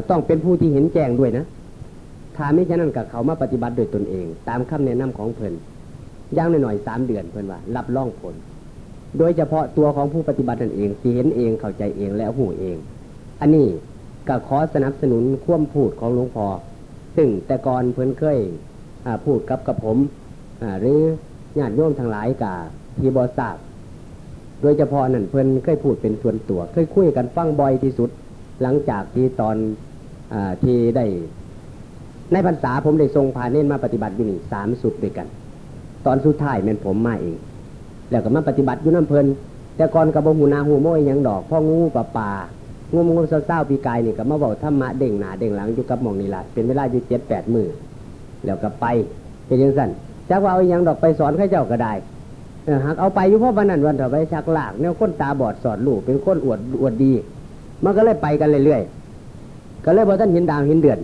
ต้องเป็นผู้ที่เห็นแจ้งด้วยนะถ้าไม่ใช่นั้นกับเขามาปฏิบัติโดยตนเอง ตามคำแนะนำของเพิ่นย่างหน่อยๆสามเดือนเพิ่นว่า รับรองผล โดยเฉพาะตัวของผู้ปฏิบัตินั่นเองสิเห็นเองเข้าใจเองแล้วหูเอง อันนี้ก็ขอสนับสนุนควมพูดของหลวงพ่อซึ่งแต่ก่อนเพิ่นเคยพูดกับกับผมหรือญาติโยมทั้งหลายกับทีบอทราบโดยเฉพาะนั่นเพิ่นเคยพูดเป็นส่วนตัว เคยคุยกันฟังบ่อยที่สุด หลังจากที่ตอนอที่ได้ ในพรรษาผมได้ทรงพาเน้นมาปฏิบัติอยู่นี่สามสุดด้วยกัน ตอนสุดท้ายเป็นผมมาเอง แล้วก็มาปฏิบัติอยู่น้ำเพลินแต่ก่อนกับบหูนาหูโมยยังดอกพ่องูป่าป่างูงูเศร้าปีกายนี่ก็มาบอกธรรมะเด่งหนาเด่งหลังอยู่กับมองนี่ละเป็นเวลาอยู่เจ็ดแปดมือแล้วก็ไปเป็นยังสั้นจักว่าเอาย่างดอกไปสอนข้าเจ้าก็ได้หากเอาไปอยู่พราะวันนั้นวันต่อไปชักลากเนี่ยคนตาบอดสอดลูกเป็นคนอวดอวดดี มันก็เลยไปกันเรื่อยๆก็เลยพอท่านเห็นดาวเห็นเดือน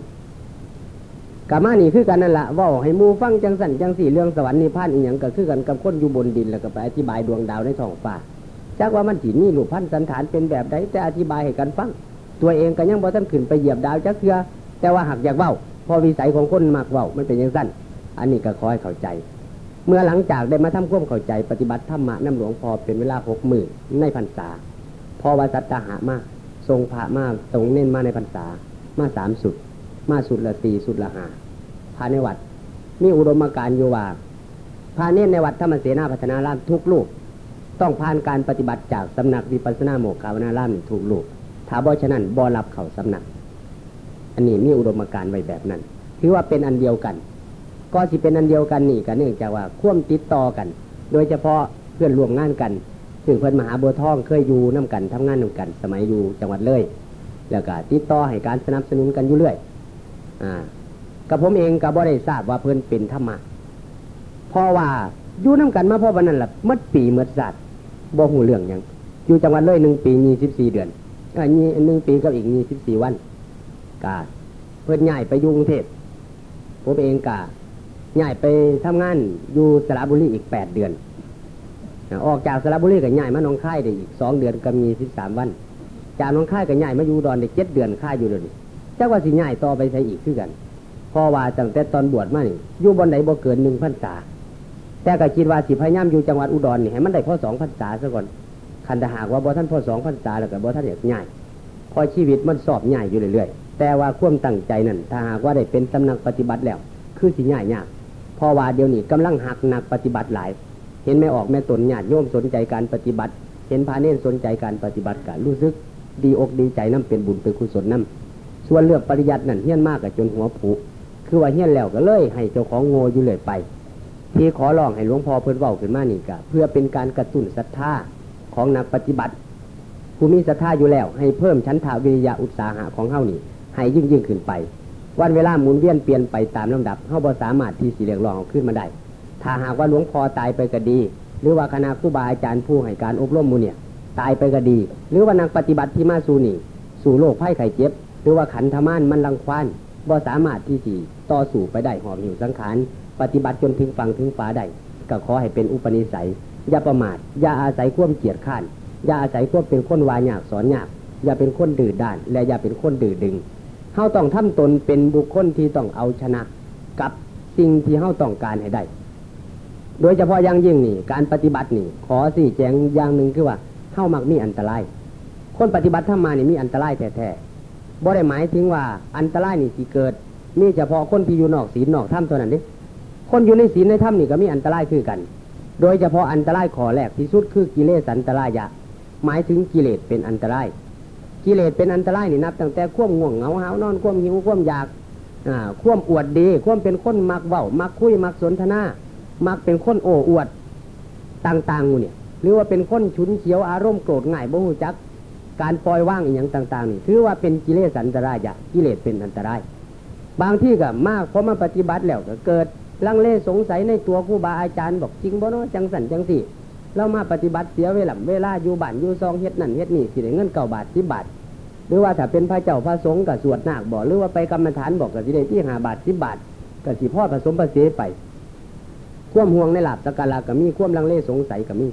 กามานี่คือกันนั่นแหละว่าให้มูฟังจังสันจังสี่เรื่องสวรรค์นิพพานอีกอย่างก็คือกันกับคนอยู่บนดินแล้วก็ไปอธิบายดวงดาวในท้องฟ้าจักว่ามันถีนี่หลูพันสันฐานเป็นแบบใดแต่อธิบายให้กันฟัง ตัวเองก็ยังบอท่านขึ้นไปเหยียบดาวจักเทือแต่ว่าหักอยากเว้าพอวิสัยของคนมากเว้ามันเป็นอย่างสั้นอันนี้ก็ขอให้เข้าใจ เมื่อหลังจากได้มาทำควบเข้าใจปฏิบัติธรรมะน้ำหลวงพอเป็นเวลาหกหมื่นในพรรษาพอวาสัตตาหามาทรงพระมาทรงเน้นมาในพรรษามาสามสุด มาสุดละสี่สุดละห้าาในวัด มีอุดมการโยว่าพาเน้นในวัดธรรมเสนาพัฒนารามทุกลูก ต้องผ่านการปฏิบัติจากสำนักวิปัสสนาโมกขาวนาราม่ทุกลูกถ้าบ่ฉะนั้นบ่รับเข่าสำนัก อันนี้มีอุดมการณ์ไว้แบบนั้น ถือว่าเป็นอันเดียวกัน ก็สิเป็นอันเดียวกันนี่กันเนื่องจากว่าควมติดต่อกัน โดยเฉพาะเพื่อนร่วมงานกัน ซึ่งเพื่อนมหาบัวทองเคยอยู่น้ากันทำงานน้ากัน สมัยอยู่จังหวัดเลย แล้วก็ติดต่อให้การสนับสนุนกันอยู่เรื่อย อ่า กับผมเองกับบ่ได้ทราบว่าเพื่อนเป็นธรรมะเพราะว่าอยู่น้ากันมาพ่อวันนั้นแหละมัดปีเมื่อศาสตร์บ่หูเรื่องอย่างอยู่จังหวัดเลยหนึ่งปียี่สิบสี่เดือนอ่านี่หนึ่งปีกับอีกยี่สิบสี่วันกาเพื่อนใหญ่ไปยุ่กรุงเทพผมเองกาย้ายไปทำงานอยู่สระบุรีอีกแปดเดือน ออกจากสระบุรีกับย้ายมาหนองค่ายได้อีกสองเดือนก็มีสิบสามวัน จากหนองค่ายกับย้ายมาอยู่ดอนได้เจ็ดเดือนค่ายอยู่เลยจ้าว่าสิย้ายต่อไปใช้อีกคือกัน พอว่าตั้งแต่ตอนบวชมานี่อยู่บนไหนบ่เกินหนึ่งพันษา แต่ก็คิดว่าสิพยายามอยู่จังหวัดอุดรนี่ให้มันได้พอสองพันษาซะก่อนคันถ้าหากว่าบ่ท่านพอสองพันษาแล้วก็บ่ท่านอยากย้ายพอชีวิตมันสอบย้ายอยู่เรื่อยๆ แต่ว่าควมตั้งใจนั่นถ้าหากว่าได้เป็นสำนักปฏิบัติแล้ว คือสิย้ายยากพอว่าเดี๋ยวนี้กำลังหักหนักปฏิบัติหลาย เห็นไม่ออกแม่ตนญาติโยมสนใจการปฏิบัติ เห็นพาเน้นสนใจการปฏิบัติการรู้สึก ดีอกดีใจน้ำเป็นบุญเป็นกุศลน้ำส่วนเลือกปริยัตินั่นเฮี้ยนมากกับจนหัวผุ คือว่าเฮี้ยนแล้วก็เลย ให้เจ้าของโง่อยู่เลยไป ที่ขอร้องให้หลวงพ่อเพิ่นเว้าขึ้นมานี่ก็เพื่อเป็นการกระตุ้นศรัทธาของนักปฏิบัติผู้มีศรัทธาอยู่แล้ว ให้เพิ่มชั้นทาวิริยะอุตสาหะของเฮานี่ ให้ยิ่งยิ่งขึ้นไป วันเวลาหมุนเวียนเปลี่ยนไปตามลำดับเฮาบ่สามารถที่สิเรียกร้องเอาขึ้นมาได้ถ้าหากว่าหลวงพ่อตายไปก็ดี หรือว่าคณะครูบาอาจารย์ผู้ให้การอบรมมูเนี่ยตายไปก็ดี หรือว่านักปฏิบัติที่มาสู่นี่ สู่โลกไข้ไข้เจ็บ หรือว่าขันธมานมันรังควานบ่สามารถที่จะ ต่อสู่ไปได้หอบหิวสังขาร ปฏิบัติจนถึงฝั่งถึงฟ้าได้ก็ขอให้เป็นอุปนิสัย อย่าประมาท อย่าอาศัยความเกียจข้าน อย่าอาศัยความเป็นคนวายากสอนยาก อย่าเป็นคนดื้อด้าน และอย่าเป็นคนดื้อดึงเฮาต้องทำตนเป็นบุคคลที่ต้องเอาชนะ กับสิ่งที่เฮาต้องการให้ได้ โดยเฉพาะอย่างยิ่งนี่การปฏิบัตินี่ ขอสี่แจงอย่างหนึ่งคือว่าเฮามักมีอันตราย คนปฏิบัติถ้ามานี่มีอันตรายแท้ๆบ่ได้หมายถึงว่าอันตรายนี่สิเกิด มีเฉพาะคนที่อยู่นอกศีลนอกถ้ำเท่านั้นนี่คนอยู่ในศีลในถ้ำนี่ก็มีอันตรายคือกัน โดยเฉพาะอันตรายขอแรกที่สุดคือกิเลสอันตรายะ หมายถึงกิเลสเป็นอันตราย กิเลสเป็นอันตรายนี่นับตั้งแต่ข่วมง่วงเหงาหาวนอนข่วมหิวข่วมอยากอ่าข่วมอวดดีข่วมเป็นคนมักเว้ามักคุยมักสนทนา มักเป็นคนโอ้อวดต่างๆหมู่เนี่ยหรือว่าเป็นคนฉุนเฉียวอารมณ์โกรธง่ายบ่หูจัก การปล่อยว่างอย่างต่าง ๆ นี่ถือว่าเป็นกิเลสอันตรายะกิเลสเป็นอันตราย บางที่ก็มากพอมาปฏิบัติแล้วก็เกิดลังเลสงสัยในตัวครูบาอาจารย์บอกจริงบ่เนาะจังสันจังสี่เรามาปฏิบัติเสียเวลาเวลาอยู่บ้านอยู่ซองเฮ็ดนั่นเฮ็ดนี่สิได้เงินเก่าบาทสิบบาทหรือว่าถ้าเป็นพระเจ้าพระสงฆ์กับสวดนาคบอกหรือว่าไปกรรมฐานบอกกับสิได้ที่หาบาทสิบบาทกับสิพ่อผสมผสมไปควมห่วงในหลับสกการะก็มีควมลังเลสงสัยก็มี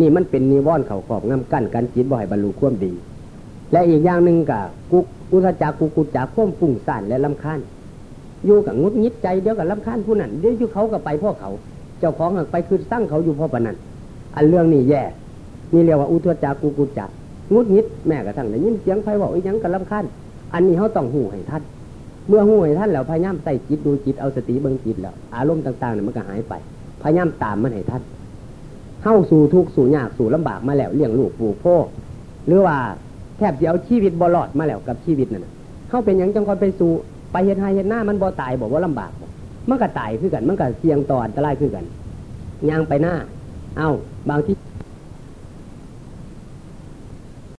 นี่มันเป็นนิวรณ์เขาขอบงำกั้นการจิตบ่ให้บรรลุควมดี และอีกอย่างหนึ่งกับกุก อุทจักกุกุจักควมฟุ้งซ่านและลำคาญอยู่กับงุดงิดใจเดียวกับลำคาญผู้นั้นเดี๋ยวอยู่เขากับไปพ่อเขา เจ้าของหักไปคือสร้างเขาอยู่พ่อปนันอันเรื่องนี้แย่นี่เรียกว่าอุทจักกุกุจักงุดงิดแม่กระทั่งได้ยินเสียงไฟบอกอีหยังกับลำคาญอันนี้เขาต้องหูให้ท่าน เมื่อหูให้ท่านแล้วพยายามใส่จิตดูจิตเอาสติเบิ่งจิตแล้ว อารมณ์ต่างๆเนี่ยมันก็หายไปพยายามตามมันให้ท่านเข้าสู่ทุกข์สู่ยากสู่ลำบากมาแล้วเลี้ยงลูกปลูกพ่อหรือว่า แทบจะเอาชีวิตบอลอดมาแล้วกับชีวิตนั่นเข้าเป็นอย่างจังคอยไปสู่ไปเห็นหายเห็นหน้ามันบ่ตายบอกว่าลำบากมันก็ตายคือกัน มันก็เสี่ยงต่ออันตรายคือกันย่างไปหน้า เอาบางที่